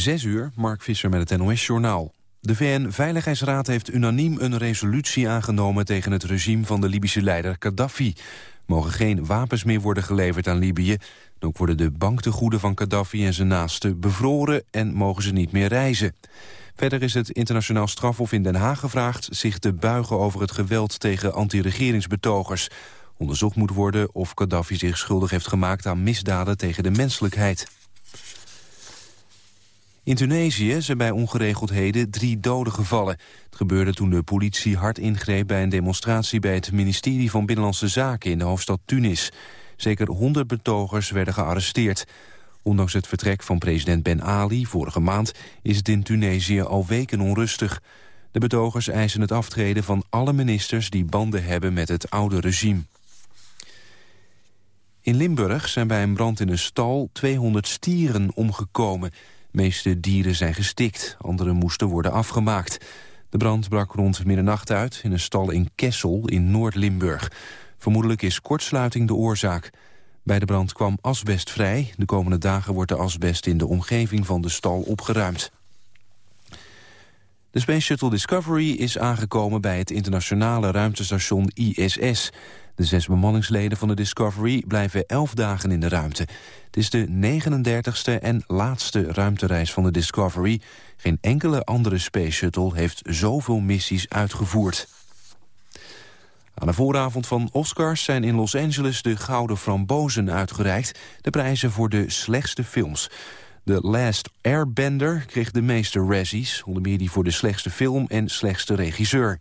Zes uur, Mark Visser met het NOS-journaal. De VN-veiligheidsraad heeft unaniem een resolutie aangenomen... tegen het regime van de Libische leider Gaddafi. mogen geen wapens meer worden geleverd aan Libië. Ook worden de banktegoeden van Gaddafi en zijn naasten bevroren... en mogen ze niet meer reizen. Verder is het internationaal strafhof in Den Haag gevraagd... zich te buigen over het geweld tegen anti-regeringsbetogers. Onderzocht moet worden of Gaddafi zich schuldig heeft gemaakt... aan misdaden tegen de menselijkheid. In Tunesië zijn bij ongeregeldheden drie doden gevallen. Het gebeurde toen de politie hard ingreep bij een demonstratie... bij het ministerie van Binnenlandse Zaken in de hoofdstad Tunis. Zeker 100 betogers werden gearresteerd. Ondanks het vertrek van president Ben Ali vorige maand... is het in Tunesië al weken onrustig. De betogers eisen het aftreden van alle ministers... die banden hebben met het oude regime. In Limburg zijn bij een brand in een stal 200 stieren omgekomen. Meeste dieren zijn gestikt, andere moesten worden afgemaakt. De brand brak rond middernacht uit in een stal in Kessel in Noord-Limburg. Vermoedelijk is kortsluiting de oorzaak. Bij de brand kwam asbest vrij. De komende dagen wordt de asbest in de omgeving van de stal opgeruimd. De Space Shuttle Discovery is aangekomen bij het internationale ruimtestation ISS. De zes bemanningsleden van de Discovery blijven elf dagen in de ruimte. Het is de 39ste en laatste ruimtereis van de Discovery. Geen enkele andere Space Shuttle heeft zoveel missies uitgevoerd. Aan de vooravond van Oscars zijn in Los Angeles de Gouden Frambozen uitgereikt. De prijzen voor de slechtste films. The Last Airbender kreeg de meeste Razzies, onder meer die voor de slechtste film en slechtste regisseur.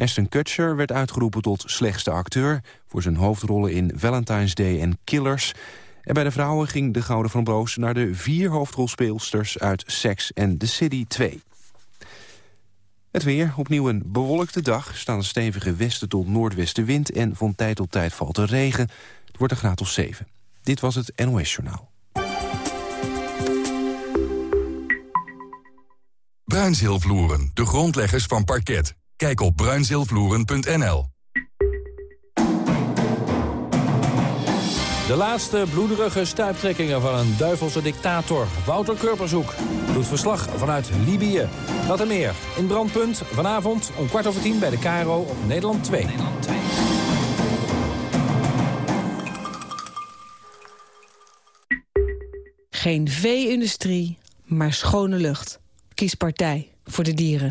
Ashton Kutcher werd uitgeroepen tot slechtste acteur... voor zijn hoofdrollen in Valentine's Day en Killers. En bij de vrouwen ging de Gouden Framboos naar de vier hoofdrolspeelsters uit Sex and the City 2. Het weer, opnieuw een bewolkte dag, staan een stevige westen tot noordwestenwind... en van tijd tot tijd valt er regen. Het wordt een graad of 7. Dit was het NOS Journaal. Bruinzeelvloeren, de grondleggers van parket. Kijk op bruinzeelvloeren.nl. De laatste bloederige stuiptrekkingen van een duivelse dictator, Wouter Kurpershoek, doet verslag vanuit Libië. Dat en meer in Brandpunt vanavond om kwart over tien bij de Caro op Nederland 2. Nederland 2. Geen vee-industrie, maar schone lucht. Kies partij voor de dieren.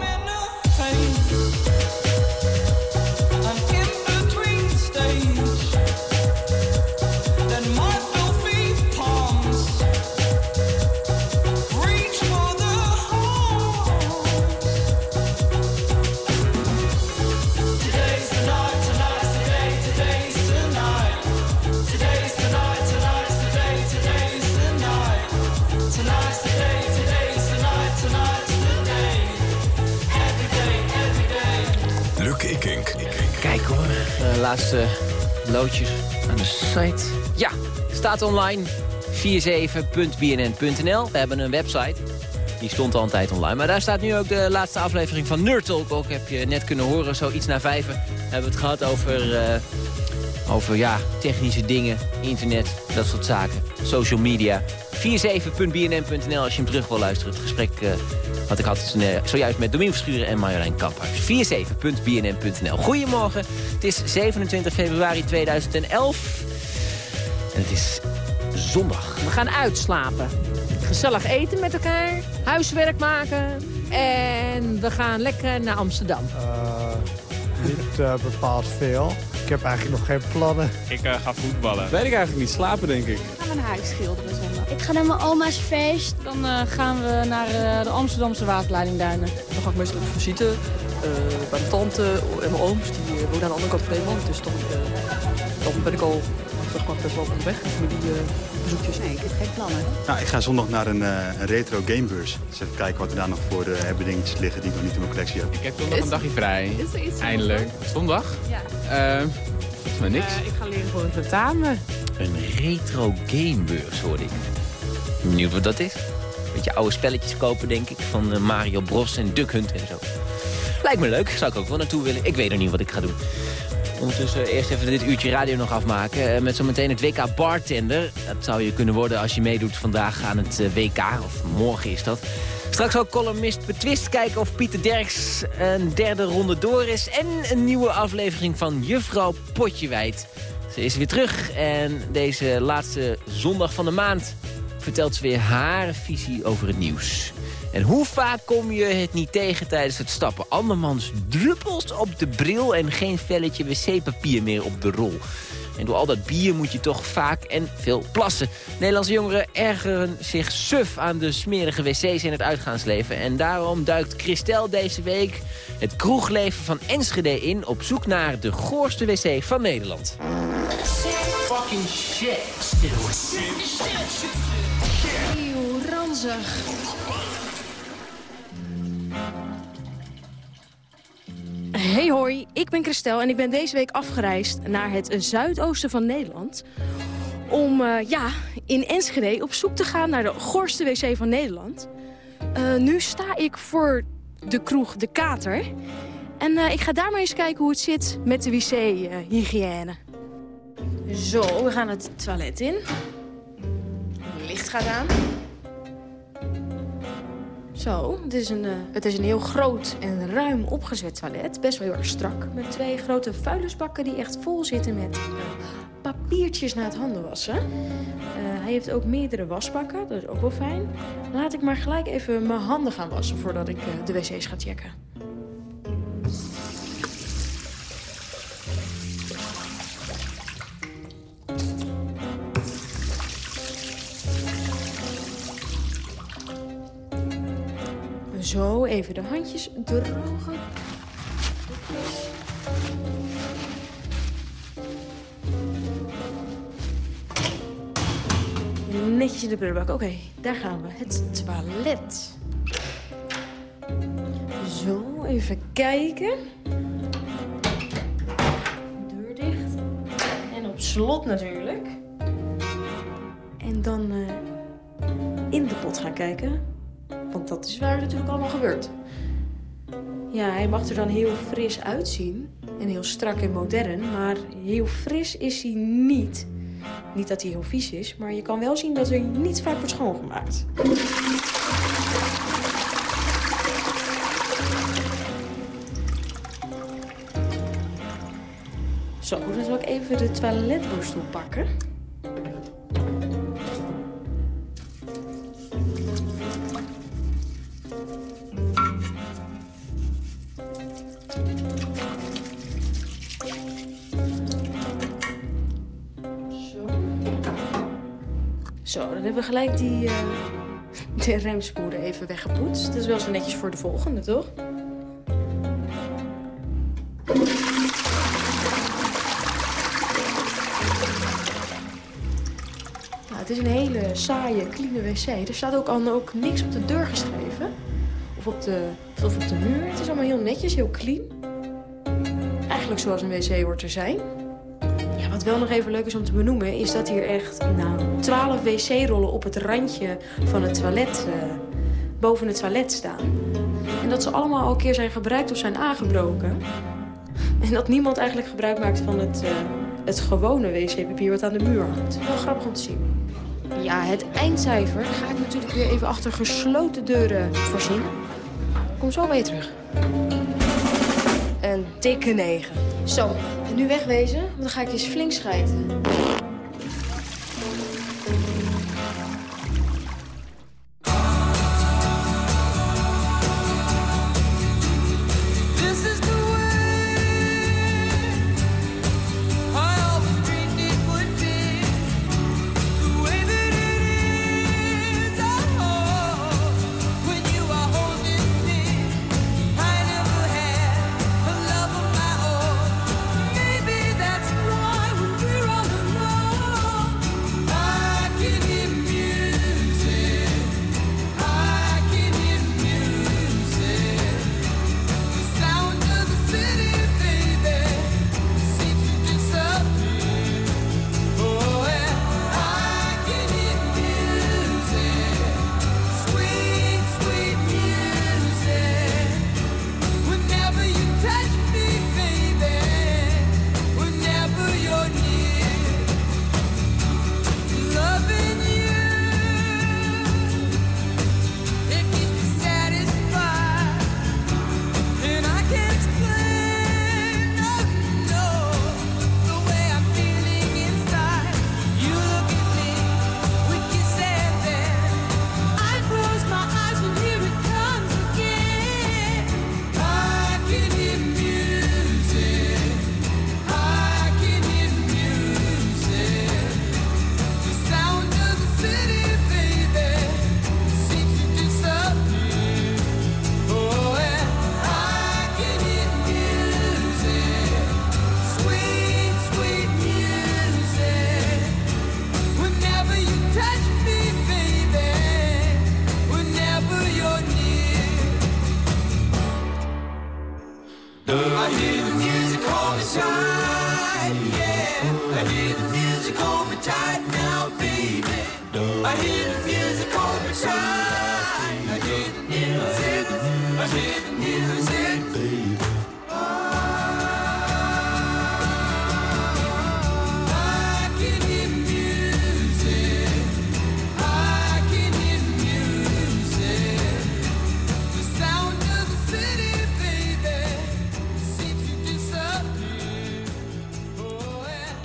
Laatste loodjes aan de site. Ja, staat online. 47.bnn.nl. We hebben een website. Die stond al een tijd online. Maar daar staat nu ook de laatste aflevering van Nerd. Ook heb je net kunnen horen, zo iets na vijven. Hebben we het gehad over, uh, over ja, technische dingen, internet, dat soort zaken. Social media. 47.bnn.nl als je hem terug wil luisteren. Het gesprek uh, wat ik had uh, zojuist met Domien Verschuren en Marjolein Kamphuis. 47.bnn.nl. Goedemorgen. Het is 27 februari 2011. En het is zondag. We gaan uitslapen. Gezellig eten met elkaar. Huiswerk maken. En we gaan lekker naar Amsterdam. Uh, niet uh, bepaald veel. Ik heb eigenlijk nog geen plannen. Ik uh, ga voetballen. Weet ik eigenlijk niet. Slapen, denk ik. Ik ga mijn huis schilderen zondag. Ik ga naar mijn oma's feest. Dan uh, gaan we naar uh, de Amsterdamse waterleidingduinen. Dan ga ik meestal op visite bij mijn tante en mijn ooms. Die wonen aan de andere kant van Nederland. Dus dan, dan ben ik al maar, best wel onderweg met die bezoekjes. Nee, ik heb geen plannen. Nou, ik ga zondag naar een, een retro gamebeurs. Dus even kijken wat er daar nog voor uh, hebben dingetjes liggen die ik nog niet in mijn collectie heb. Ik heb zondag een dagje vrij. Is er iets Eindelijk. Zondag? Ja. Uh, volgens mij niks. Uh, ik ga leren voor een tentamen. Een retro gamebeurs, hoorde ik. Benieuwd wat dat is? beetje oude spelletjes kopen, denk ik. Van eh, Mario Bros en Duck Hunt en zo. Lijkt me leuk, zou ik ook wel naartoe willen. Ik weet nog niet wat ik ga doen. Ondertussen eerst even dit uurtje radio nog afmaken. Uh, met zometeen het WK Bartender. Dat zou je kunnen worden als je meedoet vandaag aan het WK. Of morgen is dat. Straks ook columnist Betwist kijken of Pieter Derks een derde ronde door is. En een nieuwe aflevering van Juffrouw Potjewijd. Ze is weer terug en deze laatste zondag van de maand vertelt ze weer haar visie over het nieuws. En hoe vaak kom je het niet tegen tijdens het stappen? Andermans druppels op de bril en geen velletje wc-papier meer op de rol. En door al dat bier moet je toch vaak en veel plassen. Nederlandse jongeren ergeren zich suf aan de smerige wc's in het uitgaansleven. En daarom duikt Christel deze week het kroegleven van Enschede in... op zoek naar de goorste wc van Nederland. Fucking shit. Eeuw, ranzig. Hey hoi, ik ben Christel en ik ben deze week afgereisd naar het zuidoosten van Nederland. Om uh, ja, in Enschede op zoek te gaan naar de gorste wc van Nederland. Uh, nu sta ik voor de kroeg De Kater. En uh, ik ga daar maar eens kijken hoe het zit met de wc-hygiëne. Zo, we gaan het toilet in. Licht gaat aan. Zo, het is, een, uh, het is een heel groot en ruim opgezet toilet. Best wel heel erg strak. Met twee grote vuilnisbakken die echt vol zitten met uh, papiertjes na het handen wassen. Uh, hij heeft ook meerdere wasbakken, dat is ook wel fijn. Laat ik maar gelijk even mijn handen gaan wassen voordat ik de wc's ga checken. Zo, even de handjes drogen. Netjes in de prullenbak. Oké, daar gaan we. Het toilet. Zo, even kijken. Deur dicht. En op slot natuurlijk. En dan uh, in de pot gaan kijken. Want dat is waar het natuurlijk allemaal gebeurt. Ja, hij mag er dan heel fris uitzien. En heel strak en modern. Maar heel fris is hij niet. Niet dat hij heel vies is. Maar je kan wel zien dat er niet vaak wordt schoongemaakt. Zo, dan zal ik even de toiletborstel pakken. Hebben gelijk die uh, de remsporen even weggepoetst. Dat is wel zo netjes voor de volgende, toch? Nou, het is een hele saaie, clean wc. Er staat ook al ook niks op de deur geschreven. Of op, de, of op de muur. Het is allemaal heel netjes, heel clean. Eigenlijk zoals een wc hoort te zijn. Wat wel nog even leuk is om te benoemen... is dat hier echt nou, 12 wc-rollen op het randje van het toilet... Uh, boven het toilet staan. En dat ze allemaal al een keer zijn gebruikt of zijn aangebroken. En dat niemand eigenlijk gebruik maakt van het, uh, het gewone wc-papier wat aan de muur hangt. Wel grappig om te zien. Ja, het eindcijfer ga ik natuurlijk weer even achter gesloten deuren voorzien. Kom zo weer terug. Een dikke 9. Zo, nu wegwezen, want dan ga ik eens flink schijten.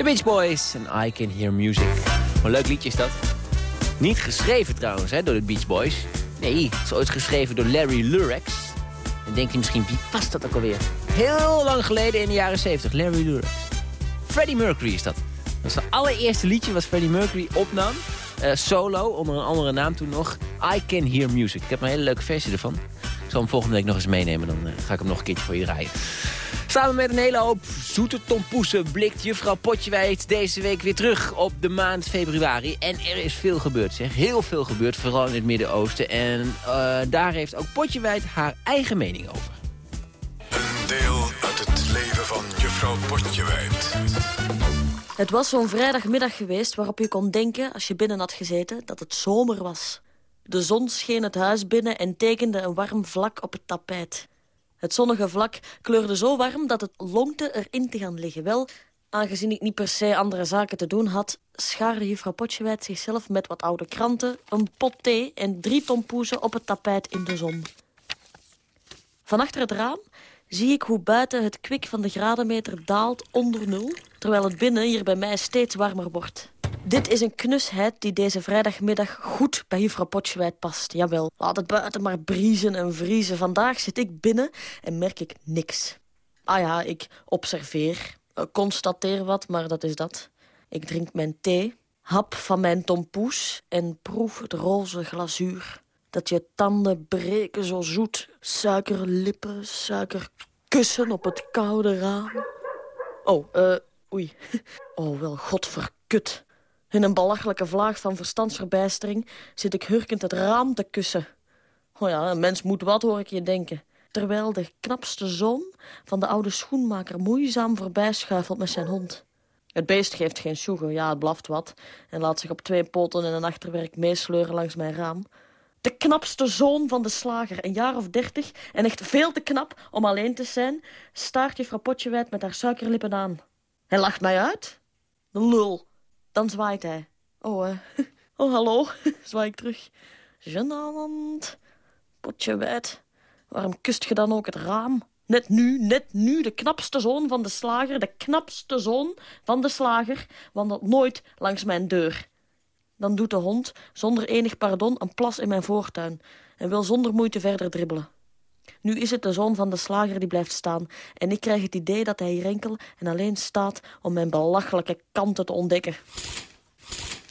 Beach Boys en I Can Hear Music. Een leuk liedje is dat. Niet geschreven trouwens hè, door de Beach Boys. Nee, het is ooit geschreven door Larry Lurex. Denkt hij misschien, wie past dat ook alweer? Heel lang geleden in de jaren 70, Larry Lurex. Freddie Mercury is dat. Dat is het allereerste liedje wat Freddie Mercury opnam. eh, solo, onder een andere naam toen nog. I Can Hear Music. Ik heb een hele leuke versie ervan. Ik zal hem volgende week nog eens meenemen. Dan eh, ga ik hem nog een keertje voor je draaien. Samen met een hele hoop zoete tompoesen blikt juffrouw Potjewijd deze week weer terug op de maand februari. En er is veel gebeurd, zeg. Heel veel gebeurd, vooral in het Midden-Oosten. En eh, daar heeft ook Potjewijd haar eigen mening over. Een deel uit het leven van juffrouw Potjewijd. Het was zo'n vrijdagmiddag geweest waarop je kon denken, als je binnen had gezeten, dat het zomer was. De zon scheen het huis binnen en tekende een warm vlak op het tapijt. Het zonnige vlak kleurde zo warm dat het lonkte erin te gaan liggen. Wel, aangezien ik niet per se andere zaken te doen had... schaarde juffrouw Potjewijd zichzelf met wat oude kranten... een pot thee en drie tompoezen op het tapijt in de zon. Van achter het raam zie ik hoe buiten het kwik van de gradenmeter daalt onder nul... terwijl het binnen hier bij mij steeds warmer wordt. Dit is een knusheid die deze vrijdagmiddag goed bij juffrouw Potjewijd past. Jawel, laat het buiten maar briezen en vriezen. Vandaag zit ik binnen en merk ik niks. Ah ja, ik observeer, eh, constateer wat, maar dat is dat. Ik drink mijn thee, hap van mijn tompoes en proef het roze glazuur. Dat je tanden breken zo zoet. Suikerlippen, suikerkussen op het koude raam. Oh, eh, oei. Oh, wel godverkut. In een belachelijke vlaag van verstandsverbijstering zit ik hurkend het raam te kussen. Oh ja, een mens moet wat, hoor ik je denken. Terwijl de knapste zoon van de oude schoenmaker moeizaam voorbij schuifelt met zijn hond. Het beest geeft geen sjoegen, ja, het blaft wat... en laat zich op twee poten en een achterwerk meesleuren langs mijn raam. De knapste zoon van de slager, een jaar of dertig... en echt veel te knap om alleen te zijn... staart juffrouw Potjewijd met haar suikerlippen aan. Hij lacht mij uit. Lul. Dan zwaait hij. Oh, eh. Oh, hallo. Zwaai ik terug. Genant. Potjewijd. Waarom kust je dan ook het raam? Net nu, net nu, de knapste zoon van de slager, de knapste zoon van de slager, wandelt nooit langs mijn deur. Dan doet de hond, zonder enig pardon, een plas in mijn voortuin en wil zonder moeite verder dribbelen. Nu is het de zoon van de slager die blijft staan en ik krijg het idee dat hij hier enkel en alleen staat om mijn belachelijke kanten te ontdekken.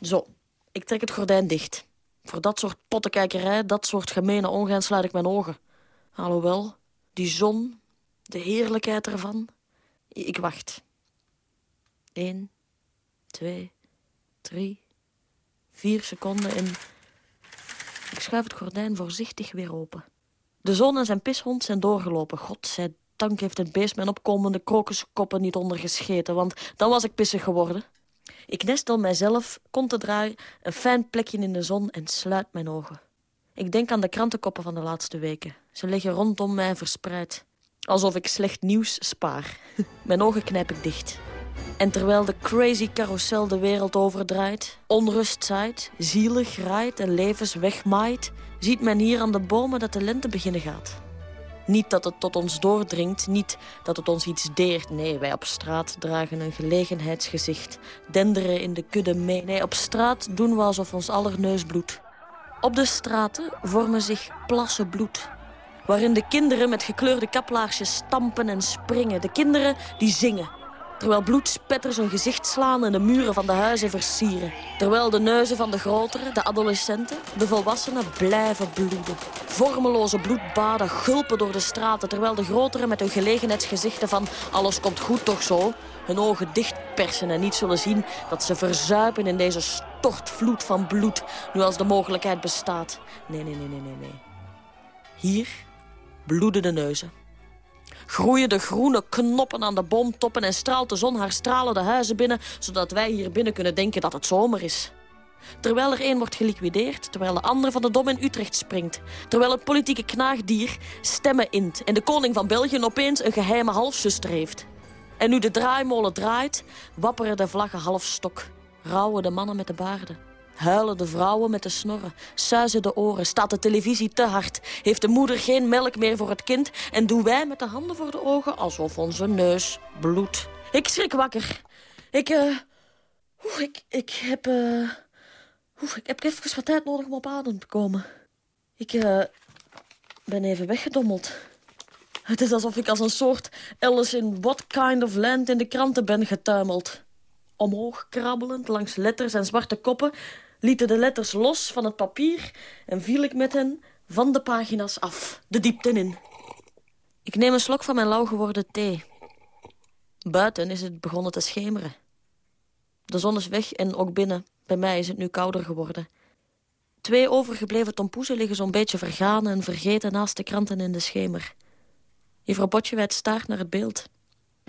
Zo, ik trek het gordijn dicht. Voor dat soort pottenkijkerij, dat soort gemene ongein sluit ik mijn ogen. Alhoewel, die zon, de heerlijkheid ervan. Ik wacht. Eén, twee, drie, vier seconden en... Ik schuif het gordijn voorzichtig weer open. De zon en zijn pishond zijn doorgelopen. Godzijdank heeft het beest mijn opkomende krokuskoppen niet ondergescheten, want dan was ik pissig geworden. Ik nestel mijzelf, kont te draaien, een fijn plekje in de zon en sluit mijn ogen. Ik denk aan de krantenkoppen van de laatste weken. Ze liggen rondom mij verspreid. Alsof ik slecht nieuws spaar. Mijn ogen knijp ik dicht. En terwijl de crazy carousel de wereld overdraait, onrust zaait, zielig raait en levens wegmaait, ziet men hier aan de bomen dat de lente beginnen gaat. Niet dat het tot ons doordringt, niet dat het ons iets deert. Nee, wij op straat dragen een gelegenheidsgezicht, denderen in de kudde mee. Nee, op straat doen we alsof ons aller neus bloedt. Op de straten vormen zich plassen bloed. Waarin de kinderen met gekleurde kaplaarsjes stampen en springen. De kinderen die zingen. Terwijl bloedspetters hun gezicht slaan en de muren van de huizen versieren. Terwijl de neuzen van de grotere, de adolescenten, de volwassenen blijven bloeden. Vormeloze bloedbaden gulpen door de straten... terwijl de grotere met hun gelegenheidsgezichten van... alles komt goed toch zo, hun ogen dichtpersen en niet zullen zien... dat ze verzuipen in deze stortvloed van bloed... nu als de mogelijkheid bestaat. Nee, nee, nee, nee, nee, nee. Hier bloeden de neuzen. Groeien de groene knoppen aan de boomtoppen en straalt de zon haar stralende huizen binnen, zodat wij hier binnen kunnen denken dat het zomer is. Terwijl er één wordt geliquideerd, terwijl de ander van de dom in Utrecht springt. Terwijl het politieke knaagdier stemmen int en de koning van België opeens een geheime halfzuster heeft. En nu de draaimolen draait, wapperen de vlaggen half stok. Rouwen de mannen met de baarden. Huilen de vrouwen met de snorren. Suizen de oren. Staat de televisie te hard. Heeft de moeder geen melk meer voor het kind. En doen wij met de handen voor de ogen alsof onze neus bloedt. Ik schrik wakker. Ik, eh... ik, ik heb, eh... oeh, ik heb even wat tijd nodig om op adem te komen. Ik, eh... ben even weggedommeld. Het is alsof ik als een soort Alice in What Kind of Land in de kranten ben getuimeld. Omhoog krabbelend langs letters en zwarte koppen lieten de letters los van het papier en viel ik met hen van de pagina's af, de diepte in. Ik neem een slok van mijn lauw geworden thee. Buiten is het begonnen te schemeren. De zon is weg en ook binnen. Bij mij is het nu kouder geworden. Twee overgebleven tompoezen liggen zo'n beetje vergaan en vergeten naast de kranten in de schemer. Juffrouw Botjewijd staart naar het beeld.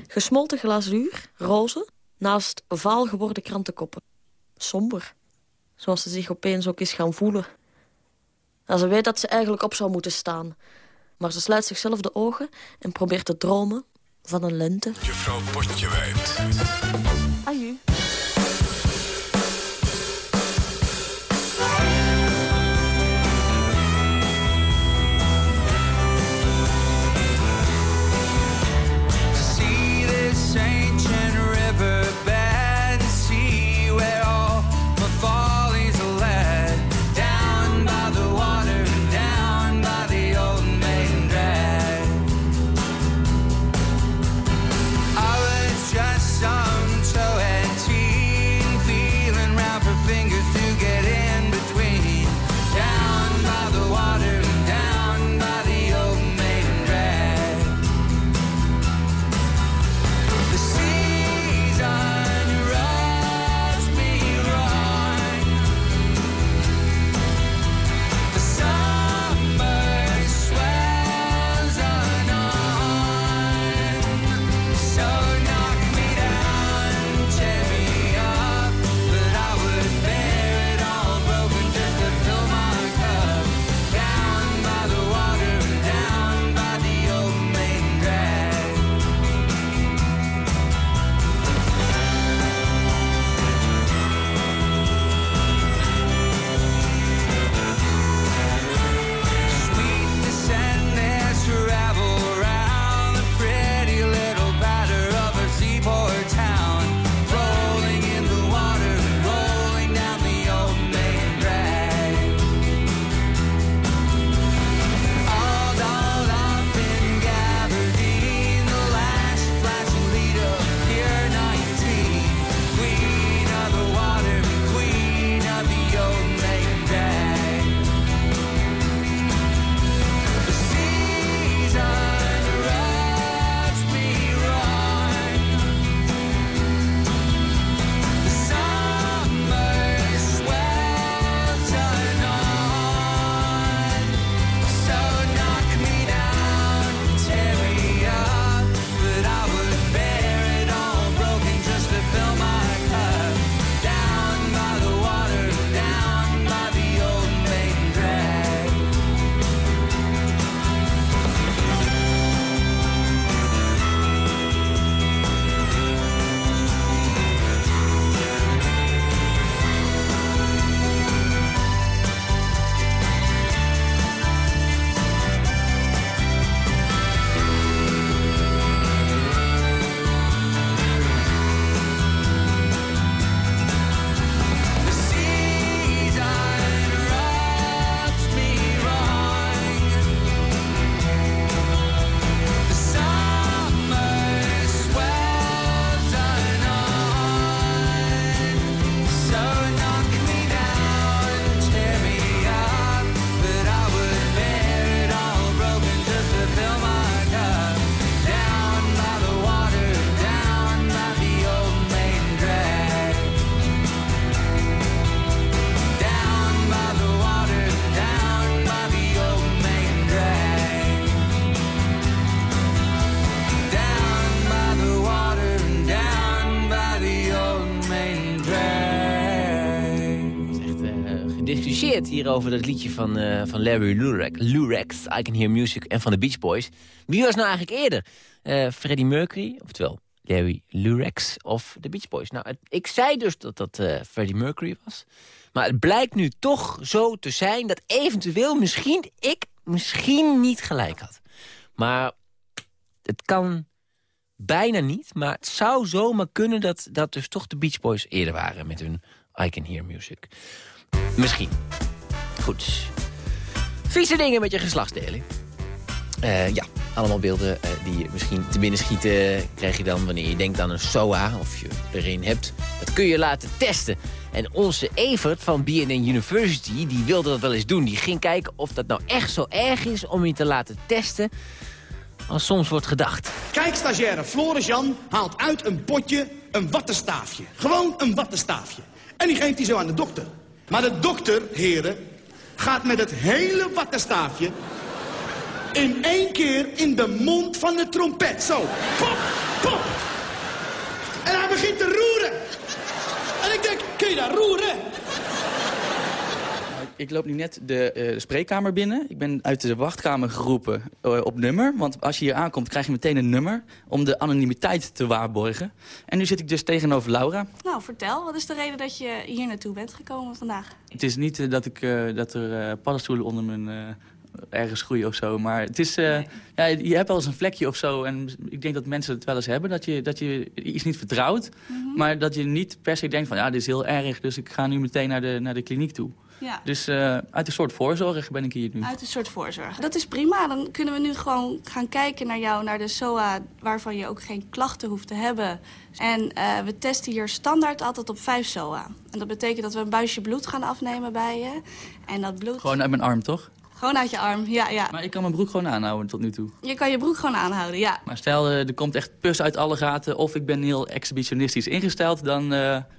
Gesmolten glazuur, roze, naast vaal geworden krantenkoppen. Somber, zoals ze zich opeens ook is gaan voelen. En ze weet dat ze eigenlijk op zou moeten staan. Maar ze sluit zichzelf de ogen en probeert te dromen van een lente. Juffrouw Potjewijd. Aju. Over dat liedje van, eh, van Larry Lurex, Lurex, I Can Hear Music en van de Beach Boys. Wie was nou eigenlijk eerder? Eh, Freddie Mercury, oftewel Larry Lurex of de Beach Boys? Nou, het- ik zei dus dat dat eh, Freddie Mercury was. Maar het blijkt nu toch zo te zijn dat eventueel misschien ik misschien niet gelijk had. Maar het kan bijna niet. Maar het zou zomaar kunnen dat, dat dus toch de Beach Boys eerder waren met hun I Can Hear Music. Misschien. Goed. Vieze dingen met je geslachtsdeling. Eh, ja, allemaal beelden eh, die je misschien te binnen schieten... krijg je dan wanneer je denkt aan een SOA of je er een hebt. Dat kun je laten testen. En onze Evert van BNN University, die wilde dat wel eens doen. Die ging kijken of dat nou echt zo erg is om je te laten testen... als soms wordt gedacht. Kijk, stagiaire Floris Jan haalt uit een potje een wattenstaafje. Gewoon een wattenstaafje. En die geeft hij zo aan de dokter. Maar de dokter, heren, gaat met het hele wattenstaafje... in één keer in de mond van de trompet. Zo, pop, pop. En hij begint te roeren. En ik denk, kun je daar roeren? Ik loop nu net de eh, spreekkamer binnen. Ik ben uit de wachtkamer geroepen eh, op nummer. Want als je hier aankomt, krijg je meteen een nummer... om de anonimiteit te waarborgen. En nu zit ik dus tegenover Laura. Nou, vertel. Wat is de reden dat je hier naartoe bent gekomen vandaag? Het is niet eh, dat, ik, eh, dat er eh, paddenstoelen onder mijn... eh, ergens groeien of zo, maar het is... eh, ja, je hebt wel eens een vlekje of zo en ik denk dat mensen het wel eens hebben, dat je, dat je iets niet vertrouwt, Mhm. maar dat je niet per se denkt van, ja, dit is heel erg, dus ik ga nu meteen naar de, naar de kliniek toe. Ja. Dus eh, uit een soort voorzorg ben ik hier nu. Uit een soort voorzorg. Dat is prima. Dan kunnen we nu gewoon gaan kijken naar jou, naar de SOA... waarvan je ook geen klachten hoeft te hebben. En eh, we testen hier standaard altijd op 5 SOA. En dat betekent dat we een buisje bloed gaan afnemen bij je. En dat bloed... Gewoon uit mijn arm, toch? Gewoon uit je arm, ja, ja. Maar ik kan mijn broek gewoon aanhouden tot nu toe. Je kan je broek gewoon aanhouden, ja. Maar stel, eh, er komt echt pus uit alle gaten... of ik ben heel exhibitionistisch ingesteld... dan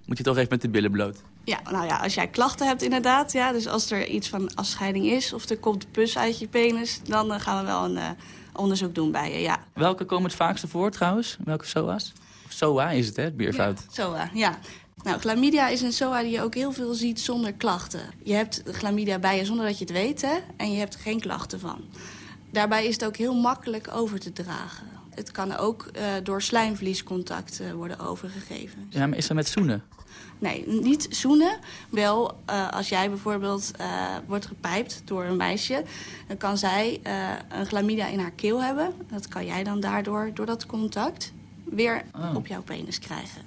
moet je toch even met de billen bloot. Ja, nou ja, als jij klachten hebt inderdaad, ja, dus als er iets van afscheiding is... of er komt pus uit je penis, dan eh, gaan we wel een eh, onderzoek doen bij je, ja. Welke komen het vaakste voor trouwens? Welke SOA's? Of SOA is het, hè? Het bierfout. SOA, ja. Nou, chlamydia is een SOA die je ook heel veel ziet zonder klachten. Je hebt chlamydia bij je zonder dat je het weet, hè? En je hebt er geen klachten van. Daarbij is het ook heel makkelijk over te dragen. Het kan ook eh, door slijmvliescontact worden overgegeven. Ja, maar is dat met zoenen? Nee, niet zoenen. Wel, eh, als jij bijvoorbeeld eh, wordt gepijpt door een meisje... dan kan zij eh, een chlamydia in haar keel hebben. Dat kan jij dan daardoor, door dat contact, weer Oh. op jouw penis krijgen.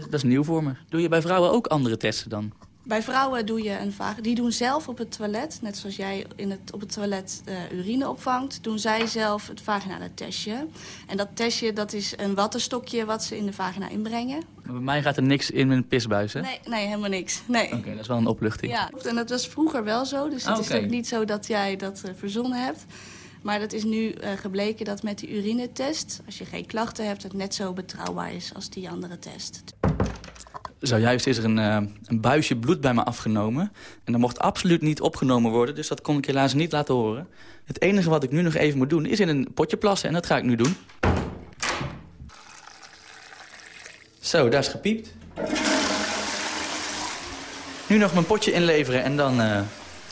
Dat is nieuw voor me. Doe je bij vrouwen ook andere testen dan? Bij vrouwen doe je een vag... Die doen zelf op het toilet, net zoals jij in het, op het toilet eh, urine opvangt... doen zij zelf het vaginale testje. En dat testje, dat is een wattenstokje wat ze in de vagina inbrengen. Maar bij mij gaat er niks in mijn pisbuis, hè? Nee, nee, helemaal niks. Nee. Oké, dat is wel een opluchting. Ja, en dat was vroeger wel zo. Dus het Ah, is ook niet zo dat jij dat eh, verzonnen hebt. Maar dat is nu eh, gebleken dat met die urinetest... als je geen klachten hebt, het net zo betrouwbaar is als die andere test. Zojuist is er een, eh, een buisje bloed bij me afgenomen. En dat mocht absoluut niet opgenomen worden, dus dat kon ik helaas niet laten horen. Het enige wat ik nu nog even moet doen is in een potje plassen en dat ga ik nu doen. Zo, daar is gepiept. Nu nog mijn potje inleveren en dan eh,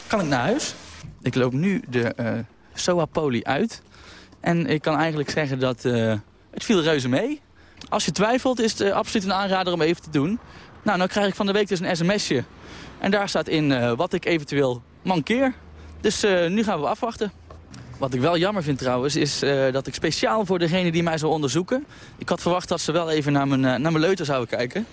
kan ik naar huis. Ik loop nu de eh SOA Poli uit. En ik kan eigenlijk zeggen dat het viel reuze mee. Als je twijfelt is het eh, absoluut een aanrader om even te doen. Nou, nou krijg ik van de week dus een sms'je. En daar staat in eh, wat ik eventueel mankeer. Dus eh, nu gaan we afwachten. Wat ik wel jammer vind trouwens, is dat ik speciaal voor degene die mij zou onderzoeken... ik had verwacht dat ze wel even naar mijn, naar mijn leuter zouden kijken.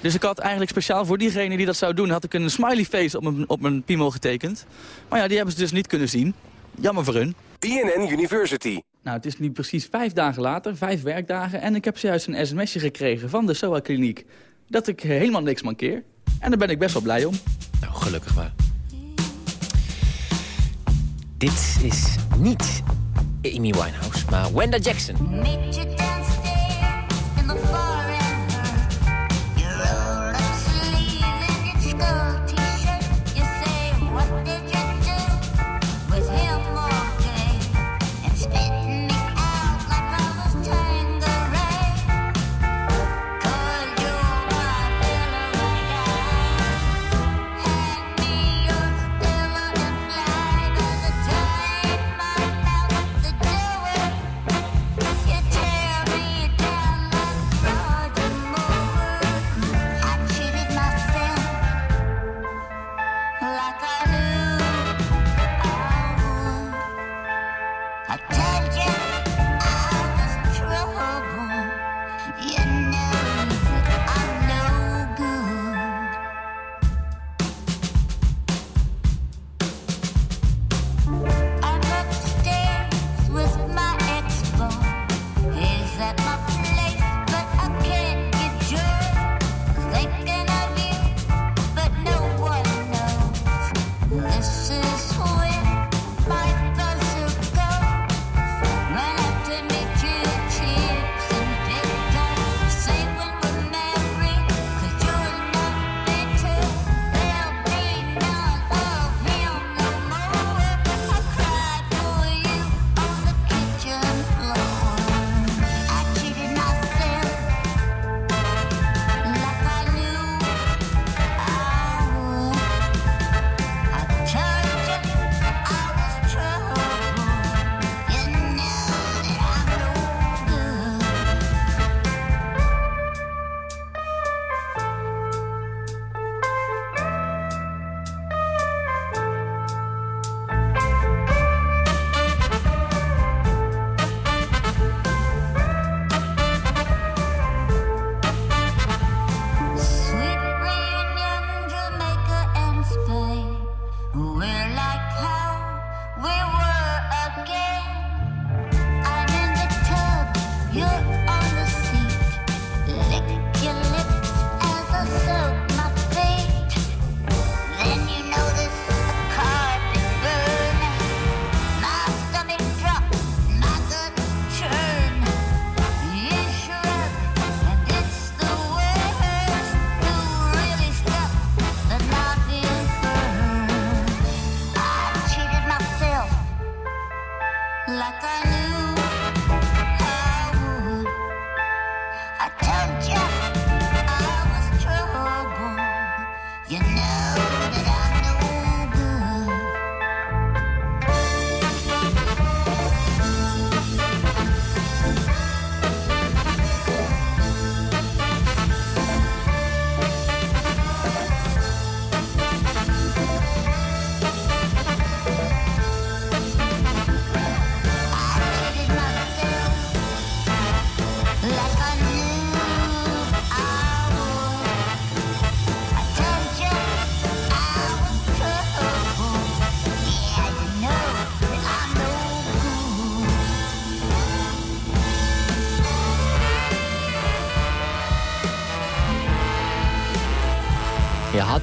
Dus ik had eigenlijk speciaal voor diegene die dat zou doen... had ik een smiley face op mijn, op mijn piemel getekend. Maar ja, die hebben ze dus niet kunnen zien. Jammer voor hun. BNN University. Nou, het is nu precies vijf dagen later, vijf werkdagen... en ik heb zojuist een sms'je gekregen van de SOA-kliniek... dat ik eh, helemaal niks mankeer. En daar ben ik best wel blij om. Nou, gelukkig maar. Dit is niet Amy Winehouse, maar Wenda Jackson.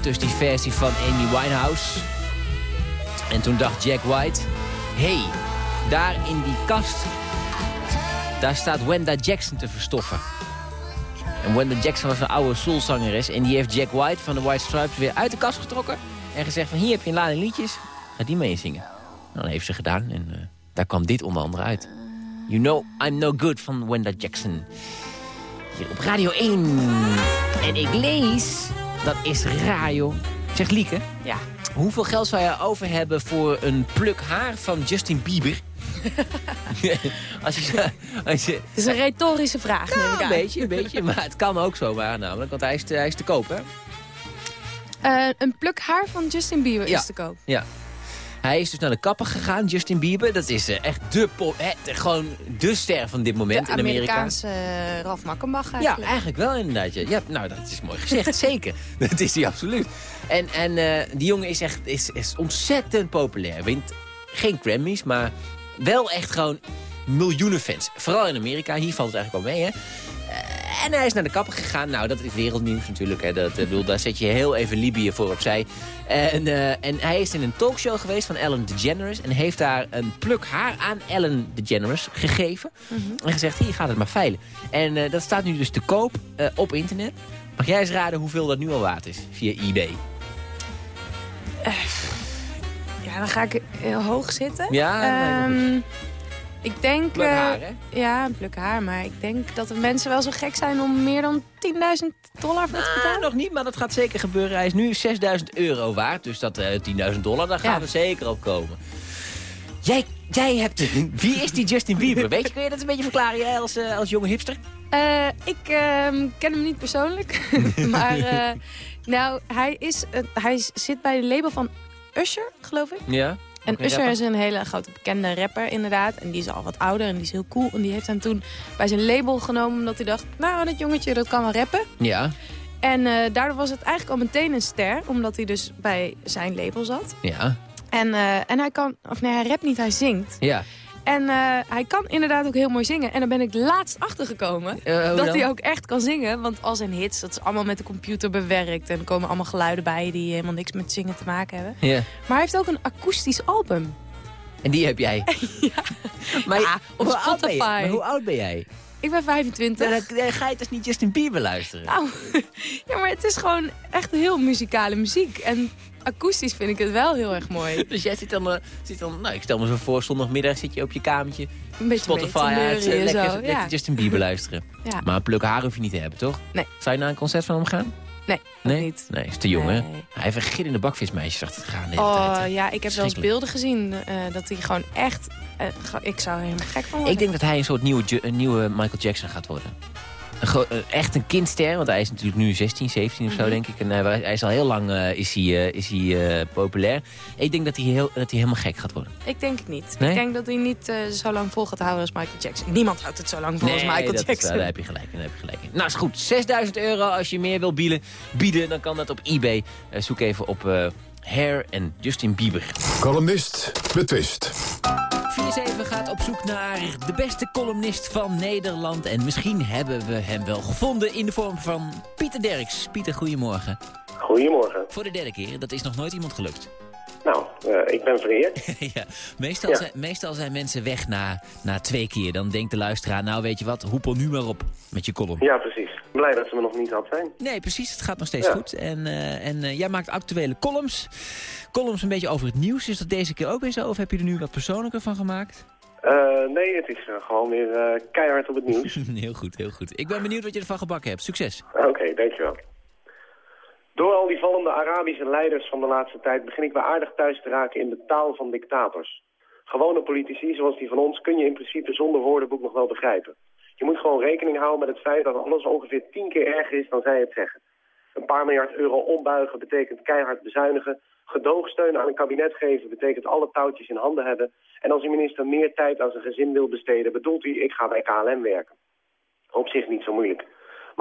Dus die versie van Amy Winehouse. En toen dacht Jack White... hey, daar in die kast... daar staat Wenda Jackson te verstoffen. En Wenda Jackson was een oude soulzangeres... en die heeft Jack White van de White Stripes weer uit de kast getrokken... en gezegd van hier heb je een lading liedjes, ga die mee zingen. Nou, dat heeft ze gedaan en eh, daar kwam dit onder andere uit. You Know I'm No Good van Wenda Jackson. Hier op Radio 1. En ik lees, dat is radio. Zeg Lieke. Ja. Hoeveel geld zou je over hebben voor een pluk haar van Justin Bieber? als je, als je, Het is een retorische vraag, neem ik een aan. beetje, een beetje. Maar het kan ook zomaar namelijk, want hij is te, hij is te koop, hè? Eh, een pluk haar van Justin Bieber Ja. is te koop. Ja. Hij is dus naar de kapper gegaan, Justin Bieber. Dat is eh, echt de pop, hè, de- gewoon de ster van dit moment De in Amerika. Amerikaanse eh, Ralf Makkenbach Ja, eigenlijk. wel inderdaad. Ja. Ja, nou, dat is mooi gezegd, zeker. Dat is hij absoluut. En, en eh, die jongen is echt is, is ontzettend populair. Wint geen Grammys, maar wel echt gewoon miljoenen fans. Vooral in Amerika, hier valt het eigenlijk wel mee, hè. En hij is naar de kapper gegaan. Nou, dat is wereldnieuws natuurlijk. Hè. Dat, bedoel, daar zet je heel even Libië voor opzij. En, eh, en hij is in een talkshow geweest van Ellen DeGeneres... en heeft daar een pluk haar aan Ellen DeGeneres gegeven. En gezegd, hier gaat het maar veilen. En eh, dat staat nu dus te koop eh, op internet. Mag jij eens raden hoeveel dat nu al waard is via eBay? Ja, dan ga ik heel hoog zitten. Ja, ik denk... Pluk eh, haar, hè? Ja, een pluk haar. Maar ik denk dat de mensen wel zo gek zijn om meer dan 10.000 dollar voor te betalen. Ah, nog niet, maar dat gaat zeker gebeuren. Hij is nu 6000 euro waard, dus dat eh 10.000 dollar, daar gaan Ja. we zeker op komen. Jij, jij hebt... Wie is die Justin Bieber? Weet je, kun je dat een beetje verklaren, jij als, eh, als jonge hipster? Ik ehm, ken hem niet persoonlijk. maar nou, hij, is, hij zit bij de label van Usher, geloof ik. Ja. En Usher rapper? is een hele grote bekende rapper inderdaad. En die is al wat ouder en die is heel cool. En die heeft hem toen bij zijn label genomen omdat hij dacht... nou, dat jongetje dat kan wel rappen. Ja, En eh, daardoor was het eigenlijk al meteen een ster. Omdat hij dus bij zijn label zat. ja, En, eh, en hij kan... Of nee, hij rapt niet, hij zingt. ja. En eh, hij kan inderdaad ook heel mooi zingen. En daar ben ik laatst achtergekomen. Eh, hoe dat hij ook echt kan zingen. Want al zijn hits, dat is allemaal met de computer bewerkt. En er komen allemaal geluiden bij die helemaal niks met zingen te maken hebben. ja. Maar hij heeft ook een akoestisch album. En die heb jij? Maar Ja, op hoe oud ben je? Spotify. Maar hoe oud ben jij? Ik ben 25. Dan, dan ga je dus niet Justin Bieber luisteren. Nou, ja, maar het is gewoon echt heel muzikale muziek. En akoestisch vind ik het wel heel erg mooi. Dus jij zit dan, eh, zit dan nou, ik stel me zo voor, zondagmiddag zit je op je kamertje. Een beetje Spotify uit, eh, lekker, zo, lekker ja. Justin Bieber luisteren. Ja. Maar een pluk haar hoef je niet te hebben, toch? Nee. Zou je naar een concert van hem gaan? Nee, Nee? niet. Nee, is te jong, hè? Hij heeft een gillende bakvismeisje achter te gaan de Oh tijd. ja, ik heb wel eens beelden gezien eh, dat hij gewoon echt... eh, ik zou helemaal gek van worden. Ik denk dat hij een soort nieuwe, nieuwe Michael Jackson gaat worden. Eh, echt een kindster, want hij is natuurlijk nu 16, 17 of zo, Mhm. denk ik. En eh, hij is al heel lang eh, is hij, is hij, populair. Ik denk dat hij, heel, dat hij helemaal gek gaat worden. Ik denk het niet. Nee? Ik denk dat hij niet zo lang vol gaat houden als Michael Jackson. Niemand houdt het zo lang vol als Michael dat Jackson. wel- daar heb je gelijk in. Daar heb je gelijk in. Nou, is goed. 6000 euro als je meer wil bieden, bieden dan kan dat op eBay. Zoek even op Hair en Justin Bieber. Columnist betwist. 4-7 gaat op zoek naar de beste columnist van Nederland. En misschien hebben we hem wel gevonden in de vorm van Pieter Derks. Pieter, goedemorgen. Goedemorgen. Voor de derde keer, dat is nog nooit iemand gelukt. Nou, eh, ik ben vereerd. ja, meestal, Ja. Zijn, meestal zijn mensen weg na, na twee keer. Dan denkt de luisteraar, nou weet je wat, hoepel nu maar op met je column. Ja, precies. Blij dat ze me nog niet had zijn. Nee, precies. Het gaat nog steeds Ja. goed. En, eh, en eh, jij maakt actuele columns. Columns een beetje over het nieuws. Is dat deze keer ook weer zo? Of heb je er nu wat persoonlijker van gemaakt? Nee, het is gewoon weer keihard op het nieuws. heel goed, heel goed. Ik ben benieuwd wat je ervan gebakken hebt. Succes. Oké, dankjewel. Door al die vallende Arabische leiders van de laatste tijd begin ik weer aardig thuis te raken in de taal van dictators. Gewone politici zoals die van ons kun je in principe zonder woordenboek nog wel begrijpen. Je moet gewoon rekening houden met het feit dat alles ongeveer tien keer erger is dan zij het zeggen. Een paar miljard euro ombuigen betekent keihard bezuinigen. Gedoogsteun aan een kabinet geven betekent alle touwtjes in handen hebben. En als een minister meer tijd aan zijn gezin wil besteden, bedoelt hij ik ga bij KLM werken. Op zich niet zo moeilijk.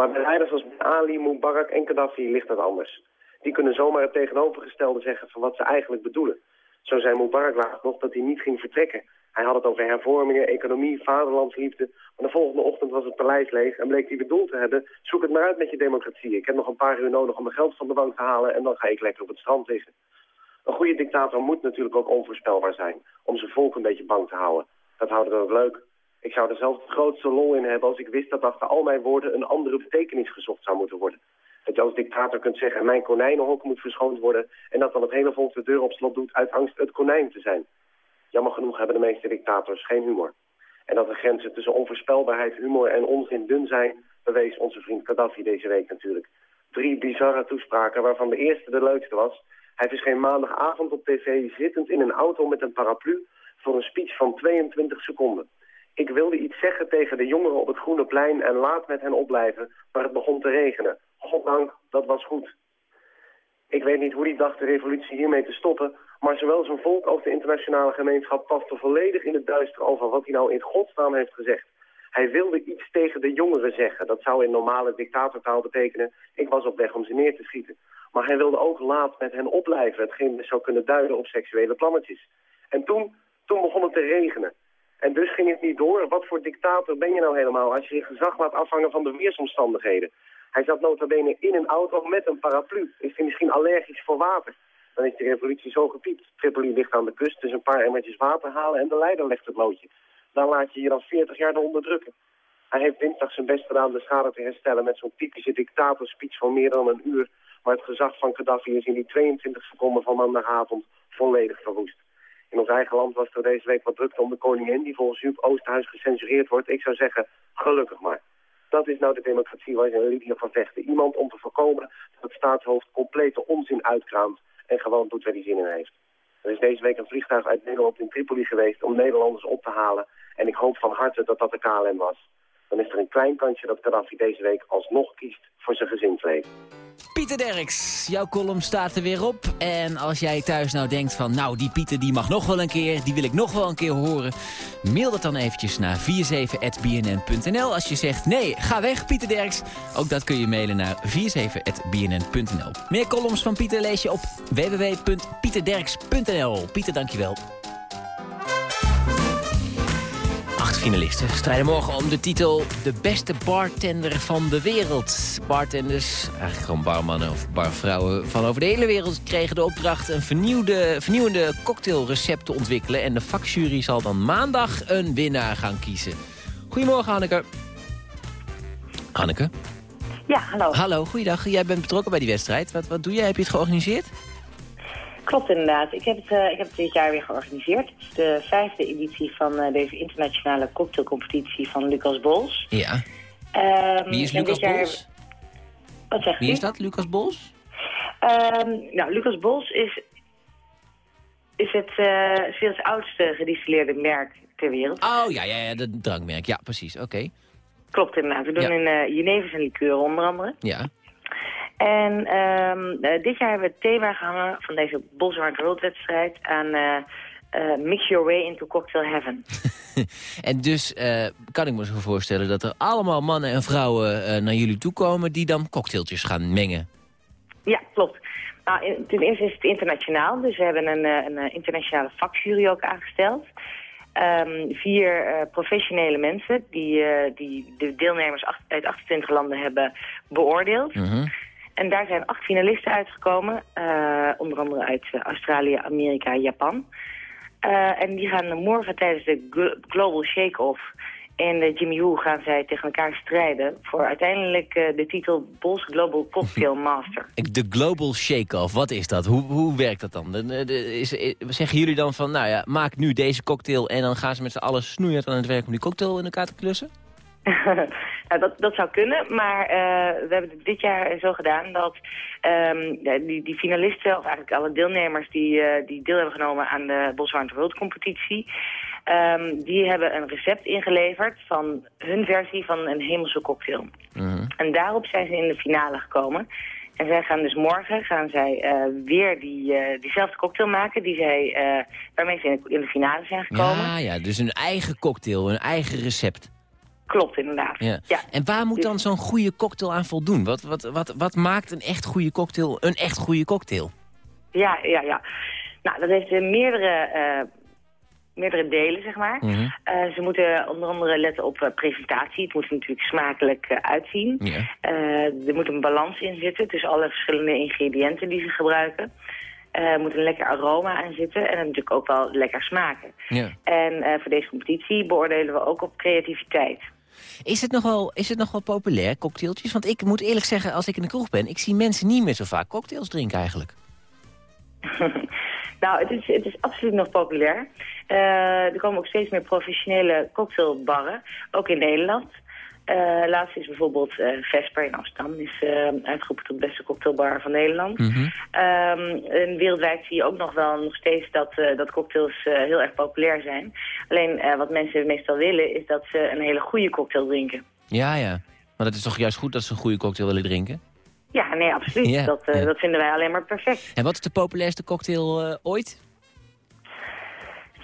Maar bij leiders als Ali, Mubarak en Gaddafi ligt dat anders. Die kunnen zomaar het tegenovergestelde zeggen van wat ze eigenlijk bedoelen. Zo zei Mubarak laatst nog dat hij niet ging vertrekken. Hij had het over hervormingen, economie, vaderlandsliefde. Maar de volgende ochtend was het paleis leeg en bleek hij bedoeld te hebben... zoek het maar uit met je democratie. Ik heb nog een paar uur nodig om mijn geld van de bank te halen... en dan ga ik lekker op het strand liggen. Een goede dictator moet natuurlijk ook onvoorspelbaar zijn... om zijn volk een beetje bang te houden. Dat houdt het ook leuk. Ik zou er zelf de grootste lol in hebben als ik wist dat achter al mijn woorden een andere betekenis gezocht zou moeten worden. Dat je als dictator kunt zeggen, mijn konijnenhok moet verschoond worden... en dat dan het hele volk de deur op slot doet uit angst het konijn te zijn. Jammer genoeg hebben de meeste dictators geen humor. En dat de grenzen tussen onvoorspelbaarheid, humor en onzin dun zijn... bewees onze vriend Gaddafi deze week natuurlijk. Drie bizarre toespraken waarvan de eerste de leukste was. Hij verscheen maandagavond op tv zittend in een auto met een paraplu... voor een speech van 22 seconden. Ik wilde iets zeggen tegen de jongeren op het Groene Plein en laat met hen opblijven, maar het begon te regenen. Goddank, dat was goed. Ik weet niet hoe die dacht de revolutie hiermee te stoppen, maar zowel zijn volk als de internationale gemeenschap paste volledig in het duister over wat hij nou in godsnaam heeft gezegd. Hij wilde iets tegen de jongeren zeggen. Dat zou in normale dictatortaal betekenen, ik was op weg om ze neer te schieten. Maar hij wilde ook laat met hen opblijven, hetgeen dus zou kunnen duiden op seksuele plannetjes. En toen, toen begon het te regenen. En dus ging het niet door. Wat voor dictator ben je nou helemaal als je je gezag laat afhangen van de weersomstandigheden? Hij zat nota bene in een auto met een paraplu. Is hij misschien allergisch voor water? Dan is de revolutie zo gepiept. Tripoli ligt aan de kust, dus een paar emmertjes water halen en de leider legt het loodje. Dan laat je je dan 40 jaar eronder drukken. Hij heeft dinsdag zijn best gedaan de schade te herstellen met zo'n typische dictatorspeech van meer dan een uur. Maar het gezag van Gaddafi is in die 22 seconden van maandagavond volledig verwoest. In ons eigen land was er deze week wat drukte om de koningin... die volgens Joep Oosterhuis gecensureerd wordt. Ik zou zeggen, gelukkig maar. Dat is nou de democratie waar ze in Libië van vechten. Iemand om te voorkomen dat het staatshoofd complete onzin uitkraamt... en gewoon doet waar hij zin in heeft. Er is deze week een vliegtuig uit Nederland in Tripoli geweest... om Nederlanders op te halen. En ik hoop van harte dat dat de KLM was. Dan is er een klein kansje dat Gaddafi deze week alsnog kiest voor zijn gezinsleven. Pieter Derks, jouw column staat er weer op. En als jij thuis nou denkt van, nou die Pieter die mag nog wel een keer, die wil ik nog wel een keer horen. Mail dat dan eventjes naar 47.bnn.nl. Als je zegt, nee, ga weg Pieter Derks. Ook dat kun je mailen naar 47.bnn.nl. Meer columns van Pieter lees je op www.pieterderks.nl. Pieter, dankjewel. Acht finalisten strijden morgen om de titel de beste bartender van de wereld. Bartenders, eigenlijk gewoon barmannen of barvrouwen van over de hele wereld... kregen de opdracht een vernieuwde, vernieuwende cocktailrecept te ontwikkelen... en de vakjury zal dan maandag een winnaar gaan kiezen. Goedemorgen, Hanneke. Hanneke? Ja, hallo. Hallo, goeiedag. Jij bent betrokken bij die wedstrijd. Wat, wat doe jij? Heb je het georganiseerd? Klopt inderdaad. Ik heb, het, eh, ik heb het dit jaar weer georganiseerd. Het is de vijfde editie van eh, deze internationale cocktailcompetitie van Lucas Bols. Ja. Ehm, Wie is Lucas jaar- Bols? Wat zegt Wie u? is dat, Lucas Bols? Ehm, nou, Lucas Bols is, is het het oudste gedistilleerde merk ter wereld. Oh, ja, ja, ja, dat drankmerk. Ja, precies. Oké. Klopt inderdaad. We doen Ja. in uh, Jenever en liqueuren onder andere. Ja. En ehm, eh, dit jaar hebben we het thema gehangen van deze the World wedstrijd aan eh, eh, Mix Your Way into Cocktail Heaven. En dus kan ik me zo voorstellen dat er allemaal mannen en vrouwen naar jullie toe komen... die dan cocktailtjes gaan mengen. Ja, klopt. Nou, in- ten eerste is het internationaal. Dus we hebben een, een internationale vakjury ook aangesteld. Ehm, vier professionele mensen die, die de deelnemers acht- uit 28 landen hebben beoordeeld. En daar zijn acht finalisten uitgekomen. eh, onder andere uit eh, Australië, Amerika, Japan. Eh, en die gaan morgen tijdens de Glo- Global Shake-Off in de Jimmy Woo gaan zij tegen elkaar strijden... voor uiteindelijk de titel Bols Global Cocktail Master. De Global Shake-Off, wat is dat? Hoe, hoe werkt dat dan? De- de- de- is, zeggen jullie dan van, nou ja, maak nu deze cocktail... en dan gaan ze met z'n allen snoeien aan het werk om die cocktail in elkaar te klussen? nou, dat, dat zou kunnen, maar eh, we hebben het dit jaar zo gedaan dat ehm, die, die finalisten, of eigenlijk alle deelnemers die, eh, die deel hebben genomen aan de Boswarmte World competitie, ehm, die hebben een recept ingeleverd van hun versie van een hemelse cocktail. En daarop zijn ze in de finale gekomen. En zij gaan dus morgen gaan zij, eh, weer die, diezelfde cocktail maken die zij, eh, waarmee ze in de, in de finale zijn gekomen. Ja, ja, dus een eigen cocktail, een eigen recept. Klopt, inderdaad. Ja. Ja. En waar moet dan zo'n goede cocktail aan voldoen? Wat, wat, wat, wat maakt een echt goede cocktail een echt goede cocktail? Ja, ja, ja. Nou, dat heeft eh, meerdere, eh, meerdere delen, zeg maar. Mhm. Eh, ze moeten onder andere letten op presentatie. Het moet er natuurlijk smakelijk uitzien. Er moet een balans in zitten tussen alle verschillende ingrediënten die ze gebruiken. Er moet een lekker aroma aan zitten en natuurlijk ook wel lekker smaken. Ja. En voor deze competitie beoordelen we ook op creativiteit. Is het, nog wel, is het nog wel populair, cocktailtjes? Want ik moet eerlijk zeggen, als ik in de kroeg ben... ik zie mensen niet meer zo vaak cocktails drinken eigenlijk. Nou, het is, het is absoluut nog populair. Eh, er komen ook steeds meer professionele cocktailbarren, ook in Nederland. Eh laatst is bijvoorbeeld eh, Vesper in Amsterdam is, eh, uitgeroepen tot beste cocktailbar van Nederland. En wereldwijd zie je ook nog wel nog steeds dat, dat cocktails heel erg populair zijn. Alleen wat mensen meestal willen is dat ze een hele goede cocktail drinken. Ja, ja. Maar dat is toch juist goed dat ze een goede cocktail willen drinken? Ja, nee, absoluut. Ja, dat, ja. dat vinden wij alleen maar perfect. En wat is de populairste cocktail ooit?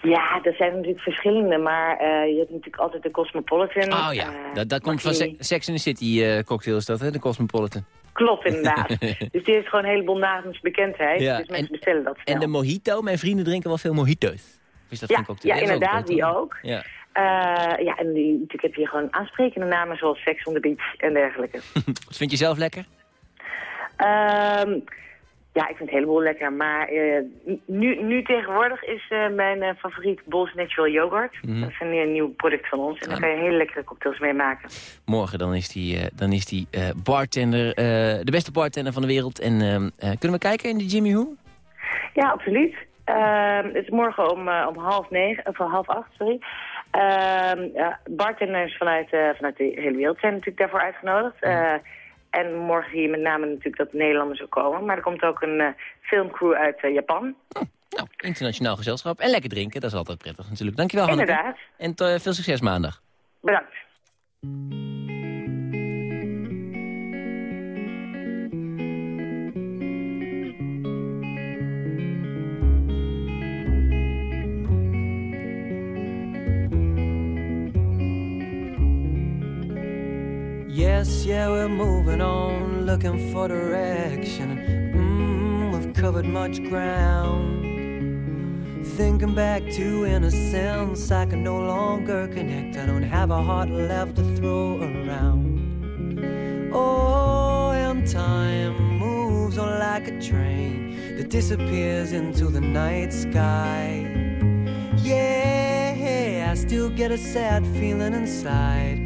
Ja, er zijn natuurlijk verschillende, maar eh, je hebt natuurlijk altijd de Cosmopolitan. Oh ja, eh, dat, dat komt van Sex in the City eh, cocktail is dat, hè? De Cosmopolitan. Klopt, inderdaad. dus die heeft gewoon een heleboel namens-bekendheid. Ja, Dus mensen en- bestellen dat snel. En de mojito, mijn vrienden drinken wel veel mojito's. Is dat ja, geen cocktail? ja, ook een inderdaad, die ook. Ja. Ja, en die, natuurlijk heb je gewoon aansprekende namen zoals Sex on the Beach en dergelijke. Wat vind je zelf lekker? Ehm, ja, ik vind het een heleboel lekker, maar eh, nu, nu tegenwoordig is eh, mijn eh, favoriet Bols Natural Yogurt. Mhm. Dat is een eh, nieuw product van ons en daar kan je hele lekkere cocktails mee maken. Morgen dan is die, dan is die bartender, de beste bartender van de wereld. En ehm, eh, kunnen we kijken in de Jimmy Who? Ja, absoluut. Ehm, het is morgen om, om half negen, of half acht, sorry. Ehm, ja, bartenders vanuit, vanuit de hele wereld zijn natuurlijk daarvoor uitgenodigd. Eh, en morgen zie je met name natuurlijk dat de Nederlanders ook komen. Maar er komt ook een eh, filmcrew uit eh, Japan. Nou, internationaal gezelschap. En lekker drinken, dat is altijd prettig natuurlijk. Dankjewel, Hanneke. Inderdaad. En eh, veel succes maandag. Bedankt. Yes, yeah, we're moving on, looking for direction. Mm, we've covered much ground. Thinking back to innocence, I can no longer connect. I don't have a heart left to throw around. Oh, and time moves on like a train that disappears into the night sky. Yeah, I still get a sad feeling inside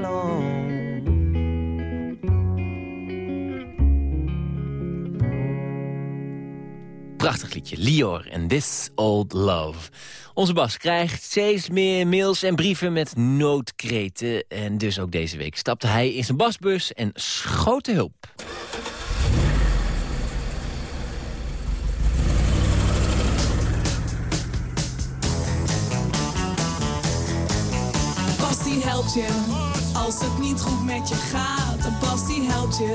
Prachtig liedje, Lior en This Old Love. Onze Bas krijgt steeds meer mails en brieven met noodkreten. En dus ook deze week stapte hij in zijn basbus en schoot hulp. Bas die helpt je als het niet goed met je gaat. De Bas die helpt je,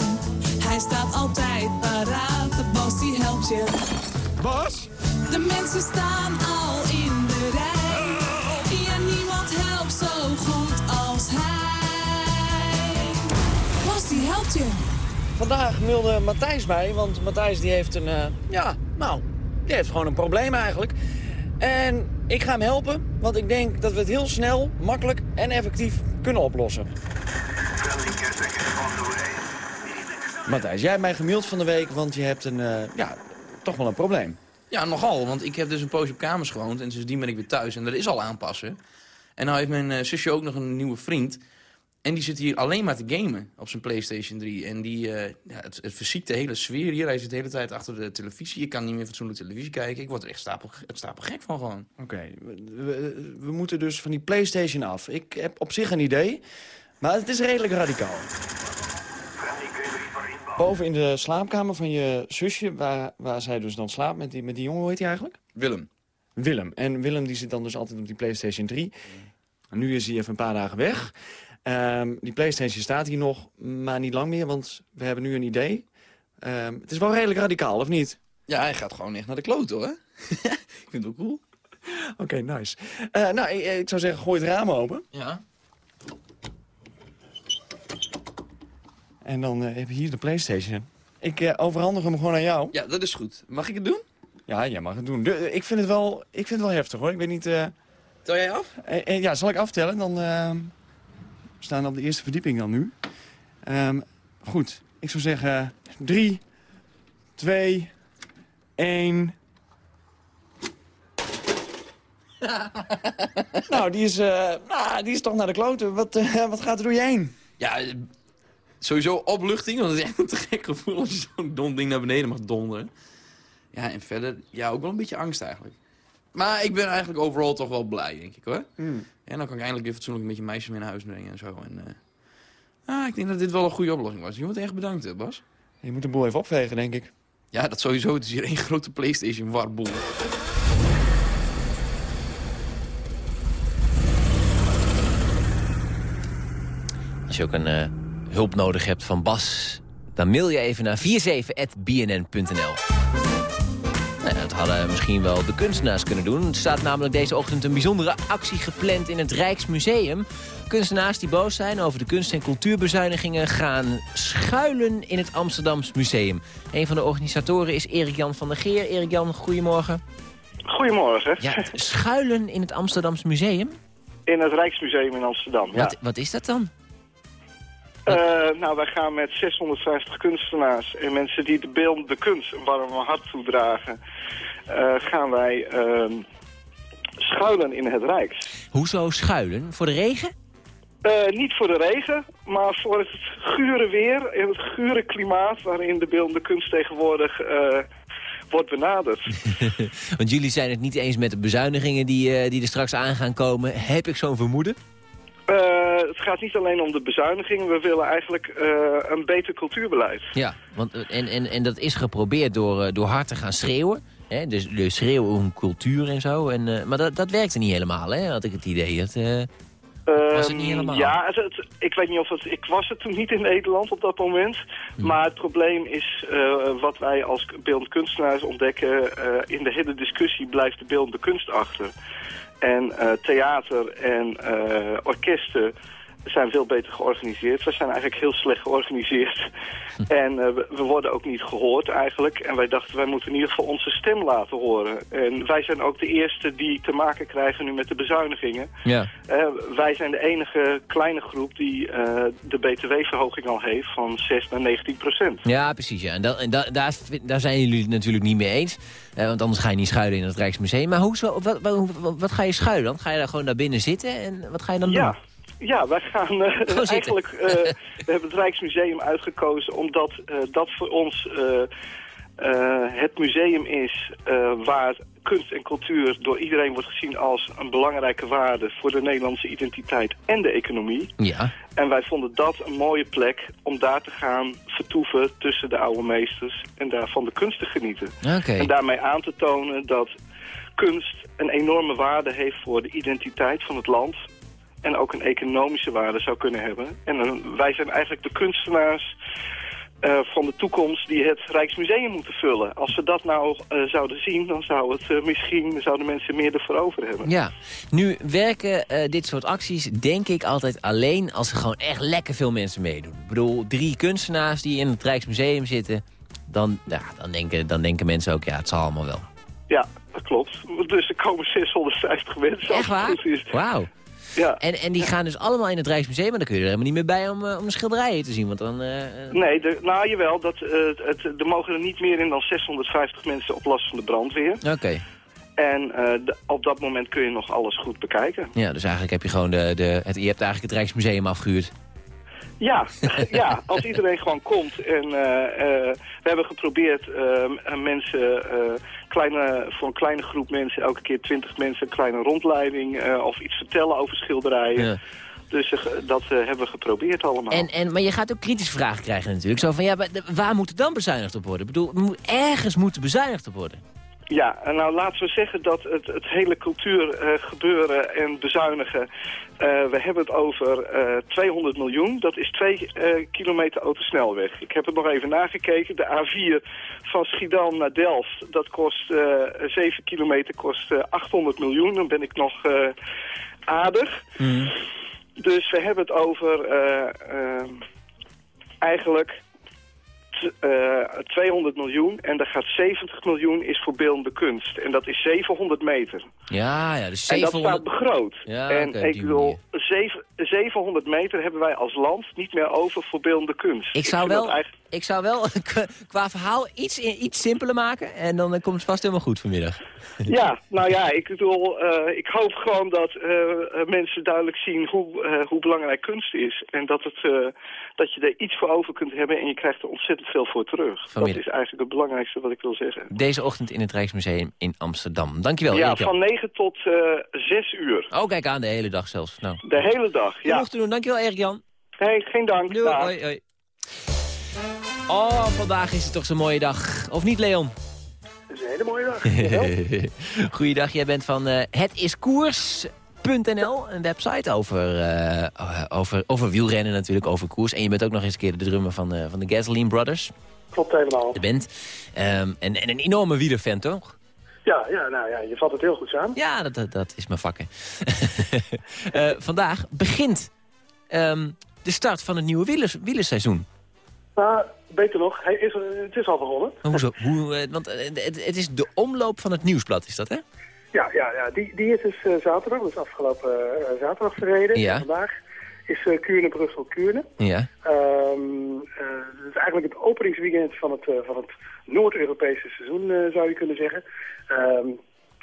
hij staat altijd paraat. De Bas die helpt je. Bas? De mensen staan al in de rij. Ja, niemand helpt zo goed als hij. Bas die helpt je. Vandaag mailde Matthijs mij, want Matthijs die heeft een, eh, ja, nou, die heeft gewoon een probleem eigenlijk. En ik ga hem helpen, want ik denk dat we het heel snel, makkelijk en effectief kunnen oplossen. Matthijs, jij hebt mij gemaild van de week, want je hebt een, eh, ja, toch wel een probleem. Ja, nogal, want ik heb dus een poosje op kamers gewoond en sindsdien ben ik weer thuis en dat is al aanpassen. En nou heeft mijn eh, zusje ook nog een nieuwe vriend. En die zit hier alleen maar te gamen op zijn Playstation 3. En die, eh, ja, het, het verziekt de hele sfeer hier. Hij zit de hele tijd achter de televisie. Je kan niet meer fatsoenlijk televisie kijken. Ik word er echt stapel, stapel gek van gewoon. Oké, we, we- we moeten dus van die Playstation af. Ik heb op zich een idee, maar het is redelijk radicaal. Boven in de slaapkamer van je zusje, waar, waar zij dus dan slaapt met die, met die jongen, hoe heet hij eigenlijk? Willem. Willem. En Willem die zit dan dus altijd op die Playstation 3. En nu is hij even een paar dagen weg. Ehm, die Playstation staat hier nog, maar niet lang meer, want we hebben nu een idee. Ehm, het is wel redelijk radicaal, of niet? Ja, hij gaat gewoon echt naar de kloot, hoor. ik vind het wel cool. Oké, nice. Eh, nou, ik, ik zou zeggen, gooi het raam open. Ja. En dan eh, heb je hier de Playstation. Ik eh, overhandig hem gewoon aan jou. Ja, dat is goed. Mag ik het doen? Ja, jij mag het doen. De- ik, vind het wel, ik vind het wel heftig, hoor. Ik weet niet... eh, Tel jij af? eh, eh, ja, zal ik aftellen? Dan eh, we staan op de eerste verdieping dan nu. Ehm, goed, ik zou zeggen... Drie, twee, één... nou, die is, eh, nou, die is toch naar de kloten. Wat, eh, wat gaat er door je heen? Ja, eh, sowieso opluchting, want het is echt een te gek gevoel als je zo'n dom ding naar beneden mag donderen. Ja, en verder, ja, ook wel een beetje angst eigenlijk. Maar ik ben eigenlijk overal toch wel blij, denk ik hoor. Hmm. En dan kan ik eindelijk weer fatsoenlijk met je meisje mee naar huis brengen en zo. En, eh, ah, ik denk dat dit wel een goede oplossing was. Je moet echt bedankt, hè, Bas. Je moet de boel even opvegen, denk ik. Ja, dat sowieso. Het is hier één grote Playstation warboel. Als je ook een eh, hulp nodig hebt van Bas, dan mail je even naar 47.bnn.nl. Nou dat hadden misschien wel de kunstenaars kunnen doen. Er staat namelijk deze ochtend een bijzondere actie gepland in het Rijksmuseum. Kunstenaars die boos zijn over de kunst- en cultuurbezuinigingen... gaan schuilen in het Amsterdams Museum. Een van de organisatoren is Erik-Jan van der Geer. Erik-Jan, goedemorgen. Goedemorgen. Ja, schuilen in het Amsterdams Museum? In het Rijksmuseum in Amsterdam, ja. Wat, wat is dat dan? Eh, nou, wij gaan met 650 kunstenaars en mensen die de beeldende kunst een warm hart toedragen... eh, gaan wij ehm, schuilen in het Rijks. Hoezo schuilen? Voor de regen? Eh, niet voor de regen, maar voor het gure weer en het gure klimaat... waarin de beeldende kunst tegenwoordig eh, wordt benaderd. Want jullie zijn het niet eens met de bezuinigingen die, eh, die er straks aan gaan komen. Heb ik zo'n vermoeden? Eh, het gaat niet alleen om de bezuinigingen, we willen eigenlijk eh, een beter cultuurbeleid. Ja, want, eh, en, en, en dat is geprobeerd door, door hard te gaan schreeuwen. Hè? Dus de schreeuwen om cultuur en zo. En, maar dat, dat werkte niet helemaal, hè? had ik het idee. Dat, was het niet Ehm, helemaal? Ja, het, het- ik weet niet of het... Ik was het toen niet in Nederland op dat moment. Hm. Maar het probleem is wat wij als beeldend kunstenaars ontdekken... In de hele discussie blijft de beeldende kunst achter. En uh, theater en uh, orkesten zijn veel beter georganiseerd. We zijn eigenlijk heel slecht georganiseerd. En uh, we, worden ook niet gehoord eigenlijk. En wij dachten, wij moeten in ieder geval onze stem laten horen. En wij zijn ook de eerste die te maken krijgen nu met de bezuinigingen. Ja. Uh, wij zijn de enige kleine groep die uh, de btw-verhoging al heeft van 6 naar 19 procent. Ja, precies. Ja. En, dat, en daar, daar zijn jullie het natuurlijk niet mee eens. want anders ga je niet schuilen in het Rijksmuseum. Maar hoe, wat, wat, wat, wat, ga je schuilen dan? Ga je daar gewoon naar binnen zitten? En wat ga je dan ja. doen? Ja, wij gaan uh, eigenlijk... Uh, we hebben het Rijksmuseum uitgekozen omdat uh, dat voor ons het museum is waar kunst en cultuur door iedereen wordt gezien als een belangrijke waarde voor de Nederlandse identiteit en de economie. Ja. En wij vonden dat een mooie plek om daar te gaan vertoeven tussen de oude meesters en daarvan de kunst te genieten. Okay. En daarmee aan te tonen dat kunst een enorme waarde heeft voor de identiteit van het land en ook een economische waarde zou kunnen hebben. En uh, wij zijn eigenlijk de kunstenaars uh, van de toekomst die het Rijksmuseum moeten vullen. Als we dat nou uh, zouden zien, dan zou het misschien zouden mensen meer ervoor over hebben. Ja, nu werken dit soort acties denk ik altijd alleen als er gewoon echt lekker veel mensen meedoen. Ik bedoel, drie kunstenaars die in het Rijksmuseum zitten, dan, ja, dan, denken, dan denken mensen ook, ja, het zal allemaal wel. Ja, dat klopt. Dus er komen 650 mensen. Echt waar? Wauw. Ja. En, en die gaan dus allemaal in het Rijksmuseum, maar dan kun je er helemaal niet meer bij om, uh, om de schilderijen te zien. Want dan, uh, nee, de, nou jawel, dat, uh, het, er mogen er niet meer in dan 650 mensen op last van de brandweer. Oké. Okay. En de, op dat moment kun je nog alles goed bekijken. Ja, dus eigenlijk heb je gewoon de, de het, je hebt eigenlijk het Rijksmuseum afgehuurd. Ja, ja, als iedereen gewoon komt. En uh, uh, we hebben geprobeerd uh, mensen, kleine, voor een kleine groep mensen, elke keer twintig mensen, een kleine rondleiding of iets vertellen over schilderijen. Ja. Dus dat hebben we geprobeerd allemaal. En, en, maar je gaat ook kritische vragen krijgen natuurlijk. Zo van, ja, waar moet er dan bezuinigd op worden? Ik bedoel, ergens moet er bezuinigd op worden. Ja, nou laten we zeggen dat het, het hele cultuur uh, gebeuren en bezuinigen... Uh, we hebben het over uh, 200 miljoen. Dat is twee kilometer autosnelweg. Ik heb het nog even nagekeken. De A4 van Schiedam naar Delft, dat kost 7 kilometer, kost 800 miljoen. Dan ben ik nog aardig. Mm. Dus we hebben het over eigenlijk... Uh, 200 miljoen en daar gaat 70 miljoen is voor beeldende kunst. En dat is 700 meter. Ja, ja, dus 700... En dat staat begroot. Ja, en okay, ik wil zeven, 700 meter hebben wij als land niet meer over voor beeldende kunst. Ik zou wel, eigenlijk- ik zou wel qua- verhaal iets, iets simpeler maken. En dan eh, komt het vast helemaal goed vanmiddag. Ja, nou ja, ik bedoel, eh, ik hoop gewoon dat eh, mensen duidelijk zien hoe, hoe belangrijk kunst is. En dat, het, dat je er iets voor over kunt hebben en je krijgt er ontzettend veel voor terug. Vanmiddag. Dat is eigenlijk het belangrijkste wat ik wil zeggen. Deze ochtend in het Rijksmuseum in Amsterdam. Dankjewel. ja, van 9 tot eh 6 uur. Oh, kijk aan, de hele dag zelfs. Nou, De hele dag, ja. genoeg te doen. Dankjewel, Erik-Jan. Hey, geen dank. Doei, hoi, hoi. Oh, vandaag is het toch zo'n mooie dag. Of niet, Leon? Dat is een hele mooie dag. Goeiedag, jij bent van eh hetiskoers.nl, een website over, eh, over, over wielrennen natuurlijk, over koers. En je bent ook nog eens een keer de drummer van, eh, van de Gasoline Brothers, Klopt helemaal. de band. Ehm, en, en een enorme wielerfan, toch? Ja, ja, nou ja, je vat het heel goed samen. Ja, dat, dat, dat is mijn vak, hè. Eh, vandaag begint ehm, de start van het nieuwe wielers, wielerseizoen. Nou, beter nog, hij is, het is al begonnen. Hoezo? Hoe, eh, want eh, het, het is de omloop van het nieuwsblad, is dat, hè? Ja, ja, ja die, die is dus zaterdag, dus afgelopen zaterdag verreden. Ja. En vandaag is uh, Kuurne, Brussel, Kuurne. Ja. Ehm, eh, het is eigenlijk het openingsweekend van het, eh, van het Noord-Europese seizoen, eh, zou je kunnen zeggen. Ehm,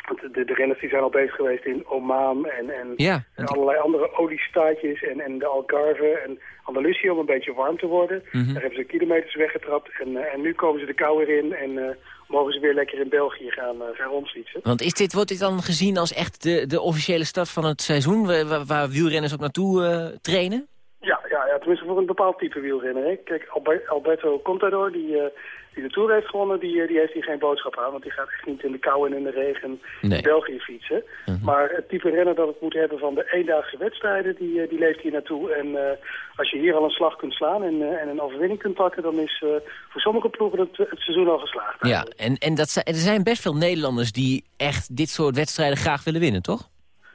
want de, de renners die zijn al bezig geweest in Oman en, en, Ja, en allerlei andere oliestaatjes en, en de Algarve en Andalusië om een beetje warm te worden. Mhm. Daar hebben ze kilometers weggetrapt en, en nu komen ze de kou weer in en mogen ze weer lekker in België gaan, eh, gaan rondfietsen. Want is dit, wordt dit dan gezien als echt de, de officiële start van het seizoen... waar, wielrenners ook naartoe eh, trainen? Ja, ja, ja, tenminste voor een bepaald type wielrenner. Hè. Kijk, Alber- Alberto Contador, die, eh, die de Tour heeft gewonnen, die, eh, die heeft hier geen boodschap aan. Want die gaat echt niet in de kou en in de regen Nee. in België fietsen. Maar het type renner dat het moet hebben van de eendaagse wedstrijden, die, eh, die leeft hier naartoe. En eh, als je hier al een slag kunt slaan en, en een overwinning kunt pakken, dan is voor sommige ploegen het, het seizoen al geslaagd. Ja, en, en dat, zijn- er zijn best veel Nederlanders die echt dit soort wedstrijden graag willen winnen, toch?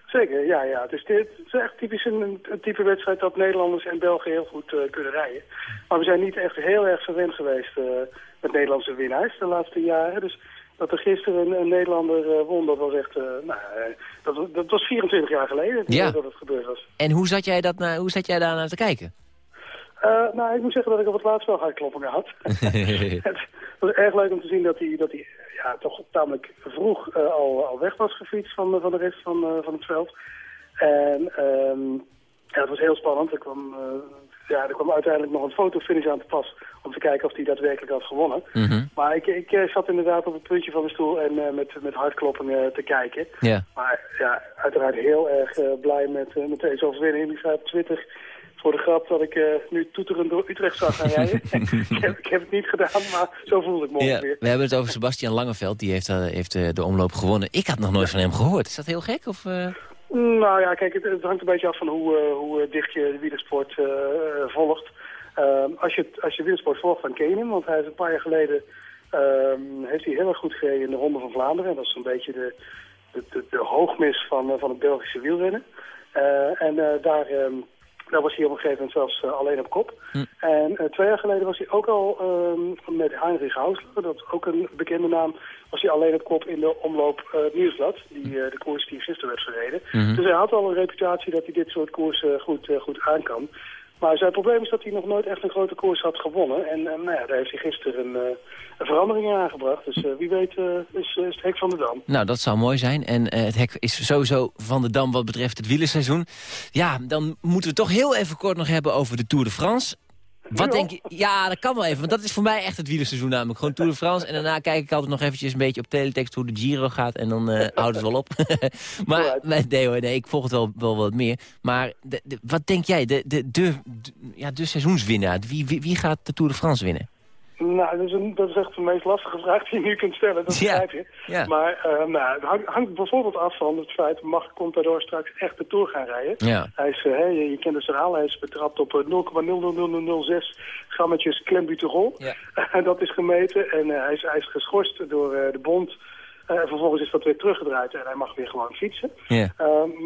Zeker, ja, ja. Het is, het is echt typisch een, een type wedstrijd dat Nederlanders en Belgen heel goed kunnen rijden. Maar we zijn niet echt heel erg verwend geweest met Nederlandse winnaars de laatste jaren. Dus dat er gisteren een, een Nederlander eh, won, dat was echt, eh, nou, eh, dat, was- dat was 24 jaar geleden Ja. dat het gebeurd was. En hoe zat jij, dat hoe zat jij daar naar te kijken? Nou, ik moet zeggen dat ik op het laatst wel hartkloppingen had. het was erg leuk om te zien dat hij, dat hij ja, toch tamelijk vroeg al, al weg was gefietst van, de- van de rest van, van het veld. En ehm, ja, het was heel spannend. Er kwam, ja, er kwam uiteindelijk nog een fotofinish aan te pas om te kijken of hij daadwerkelijk had gewonnen. Maar ik, ik eh, zat inderdaad op het puntje van de stoel en eh, met, met hartkloppingen te kijken. Maar ja, uiteraard heel erg eh, blij met, eh, met deze overwinning. Ik zei op Twitter voor de grap dat ik eh, nu toeterend door Utrecht zag gaan rijden. ik, heb, ik heb het niet gedaan, maar zo voelde ik me Ja, ongeveer. we hebben het over Sebastian Langeveld, die heeft, eh, heeft eh, de omloop gewonnen. Ik had nog nooit van hem gehoord. Is dat heel gek? Of, eh? Nou ja, kijk, het, hangt een beetje af van hoe, eh, hoe eh, dicht je de wielersport eh, volgt. Ehm, als, je, als je wielersport volgt, dan ken. Want hij is een paar jaar geleden ehm, heeft hij heel erg goed gereden in de Ronde van Vlaanderen. Dat is een beetje de, de, de, hoogmis van, van het Belgische wielrennen. En daar, ehm, daar was hij op een gegeven moment zelfs eh, alleen op kop. En eh, twee jaar geleden was hij ook al ehm, met Heinrich Hausler, dat is ook een bekende naam, was hij alleen op kop in de omloop eh, het Nieuwsblad, die, eh, de koers die gisteren werd verreden. Mhm. Dus hij had al een reputatie dat hij dit soort koersen goed, goed aan kan. Maar zijn probleem is dat hij nog nooit echt een grote koers had gewonnen. En, en nou ja, daar heeft hij gisteren een, eh, verandering in aangebracht. Dus eh, wie weet eh, is, is het hek van de dam. Nou, dat zou mooi zijn. En eh, het hek is sowieso van de dam wat betreft het wielerseizoen. Ja, dan moeten we toch heel even kort nog hebben over de Tour de France. Wat denk je? Ja, dat kan wel even. Want dat is voor mij echt het wielerseizoen namelijk. Gewoon Tour de France. En daarna kijk ik altijd nog eventjes een beetje op teletext hoe de Giro gaat. En dan eh houdt het wel op. maar nee, nee, hoor, nee, ik volg het wel, wel wat meer. Maar de, de- wat denk jij? De, de, de, de- ja, de seizoenswinnaar. Wie, wie, wie gaat de Tour de France winnen? Nou, dat is, een, dat is echt de meest lastige vraag die je nu kunt stellen. Dat begrijp je. ja. Maar eh, nou, het hangt, hangt bijvoorbeeld af van het feit... mag Contador straks echt de Tour gaan rijden? Ja. Hij is, eh, je, je kent het verhaal, hij is betrapt op eh, 0,00006 grammetjes klembuterol. En dat is gemeten en eh, hij, is, hij is geschorst door de bond. En vervolgens is dat weer teruggedraaid en hij mag weer gewoon fietsen. Uh,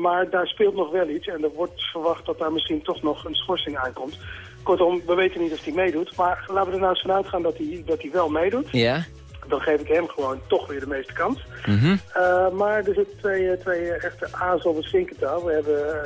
maar daar speelt nog wel iets en er wordt verwacht dat daar misschien toch nog een schorsing aankomt. Kortom, we weten niet of hij meedoet, maar laten we er nou eens vanuit gaan dat hij, dat hij wel meedoet. Ja? Dan geef ik hem gewoon toch weer de meeste kans. Mhm. Eh, maar er zitten twee, eh, twee echte a's op het vinkertouw. We hebben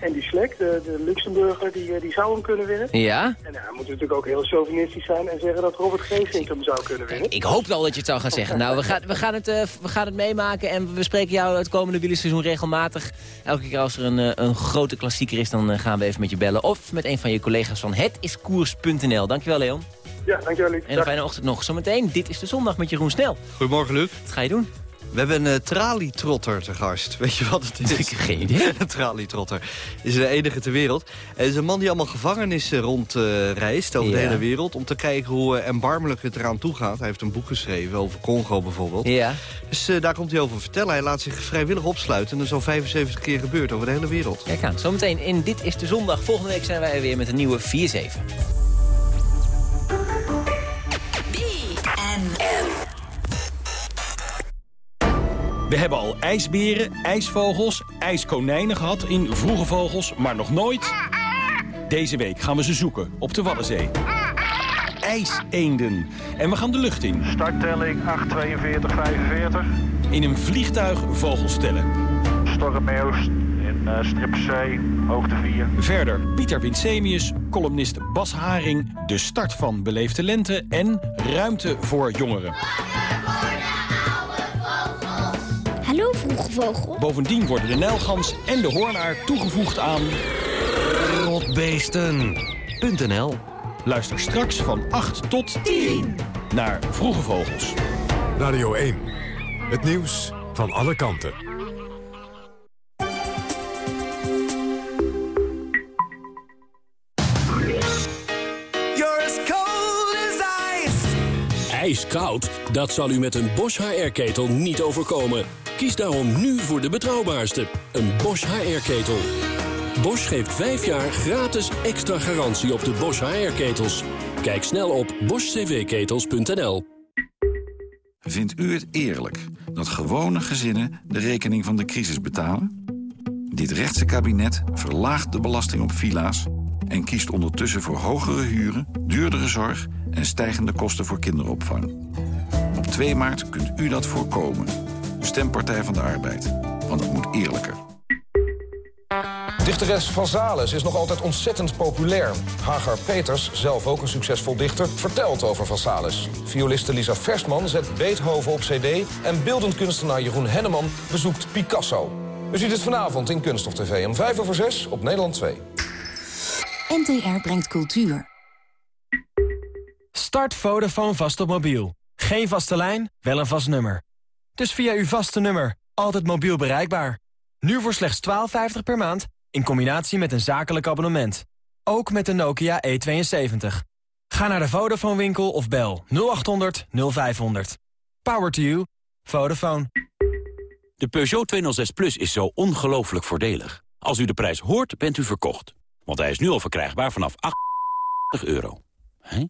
eh, Andy Schleck, de, de Luxemburger, die, die zou hem kunnen winnen. Ja? En we moeten natuurlijk ook heel chauvinistisch zijn en zeggen dat Robert Geesink hem zou kunnen winnen. Ik hoopte al dat je het zou gaan zeggen. Nou, we gaan, we gaan, het, we gaan het meemaken en we spreken jou het komende wielerseizoen regelmatig. Elke keer als er een, een grote klassieker is, dan gaan we even met je bellen. Of met een van je collega's van hetiskoers.nl. Dankjewel, Leon. Ja, dankjewel, Luc. En een fijne ochtend nog. Zometeen, dit is de zondag met Jeroen Snel. Goedemorgen, Luc. Wat ga je doen? We hebben een uh, tralietrotter te gast. Weet je wat het is? Ik heb geen idee. een tralietrotter. is de enige ter wereld. Het is een man die allemaal gevangenissen rondreist over Ja. de hele wereld... om te kijken hoe uh, erbarmelijk het eraan toe gaat. Hij heeft een boek geschreven over Congo bijvoorbeeld. Ja. Dus uh, daar komt hij over vertellen. Hij laat zich vrijwillig opsluiten. En dat is al 75 keer gebeurd over de hele wereld. Kijk aan, zometeen in Dit is de Zondag. Volgende week zijn wij er weer met een nieuwe 4-7. We hebben al ijsberen, ijsvogels, ijskonijnen gehad in vroege vogels, maar nog nooit... Deze week gaan we ze zoeken op de Waddenzee. IJseenden. En we gaan de lucht in. Starttelling 84245. In een vliegtuig vogels tellen. Uh, strip C, hoogte 4. Verder Pieter Winsemius, columnist Bas Haring... de start van Beleefde Lente en Ruimte voor Jongeren. Hallo, vroege vogel. Bovendien worden de nijlgans en de hoornaar toegevoegd aan... Rotbeesten.nl Luister straks van 8 tot 10 naar Vroege Vogels. Radio 1. Het nieuws van alle kanten. IJskoud? Dat zal u met een Bosch HR-ketel niet overkomen. Kies daarom nu voor de betrouwbaarste, een Bosch HR-ketel. Bosch geeft 5 jaar gratis extra garantie op de Bosch HR-ketels. Kijk snel op boschcvketels.nl. Vindt u het eerlijk dat gewone gezinnen de rekening van de crisis betalen? Dit rechtse kabinet verlaagt de belasting op villa's... en kiest ondertussen voor hogere huren, duurdere zorg... en stijgende kosten voor kinderopvang. Op 2 maart kunt u dat voorkomen. Stem Partij van de Arbeid, want het moet eerlijker. Dichteres Van Zales is nog altijd ontzettend populair. Hagar Peters, zelf ook een succesvol dichter, vertelt over Van. Violiste Lisa Versman zet Beethoven op cd... en beeldend kunstenaar Jeroen Henneman bezoekt Picasso. U ziet het vanavond in Kunststof TV om 5 over 6 op Nederland 2. NTR brengt cultuur. Start Vodafone vast op mobiel. Geen vaste lijn, wel een vast nummer. Dus via uw vaste nummer, altijd mobiel bereikbaar. Nu voor slechts 12,50 per maand, in combinatie met een zakelijk abonnement. Ook met de Nokia E72. Ga naar de Vodafone winkel of bel 0800 0500. Power to you. Vodafone. De Peugeot 206 Plus is zo ongelooflijk voordelig. Als u de prijs hoort, bent u verkocht. Want hij is nu al verkrijgbaar vanaf 80 euro. Hé?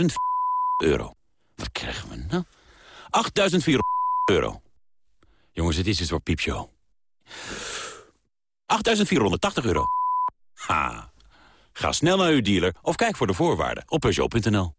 8.000 euro. Wat krijgen we nou? 8.400 euro. Jongens, het is een soort piepshow. 8.480 euro. Ha. Ga snel naar uw dealer of kijk voor de voorwaarden op Peugeot.nl.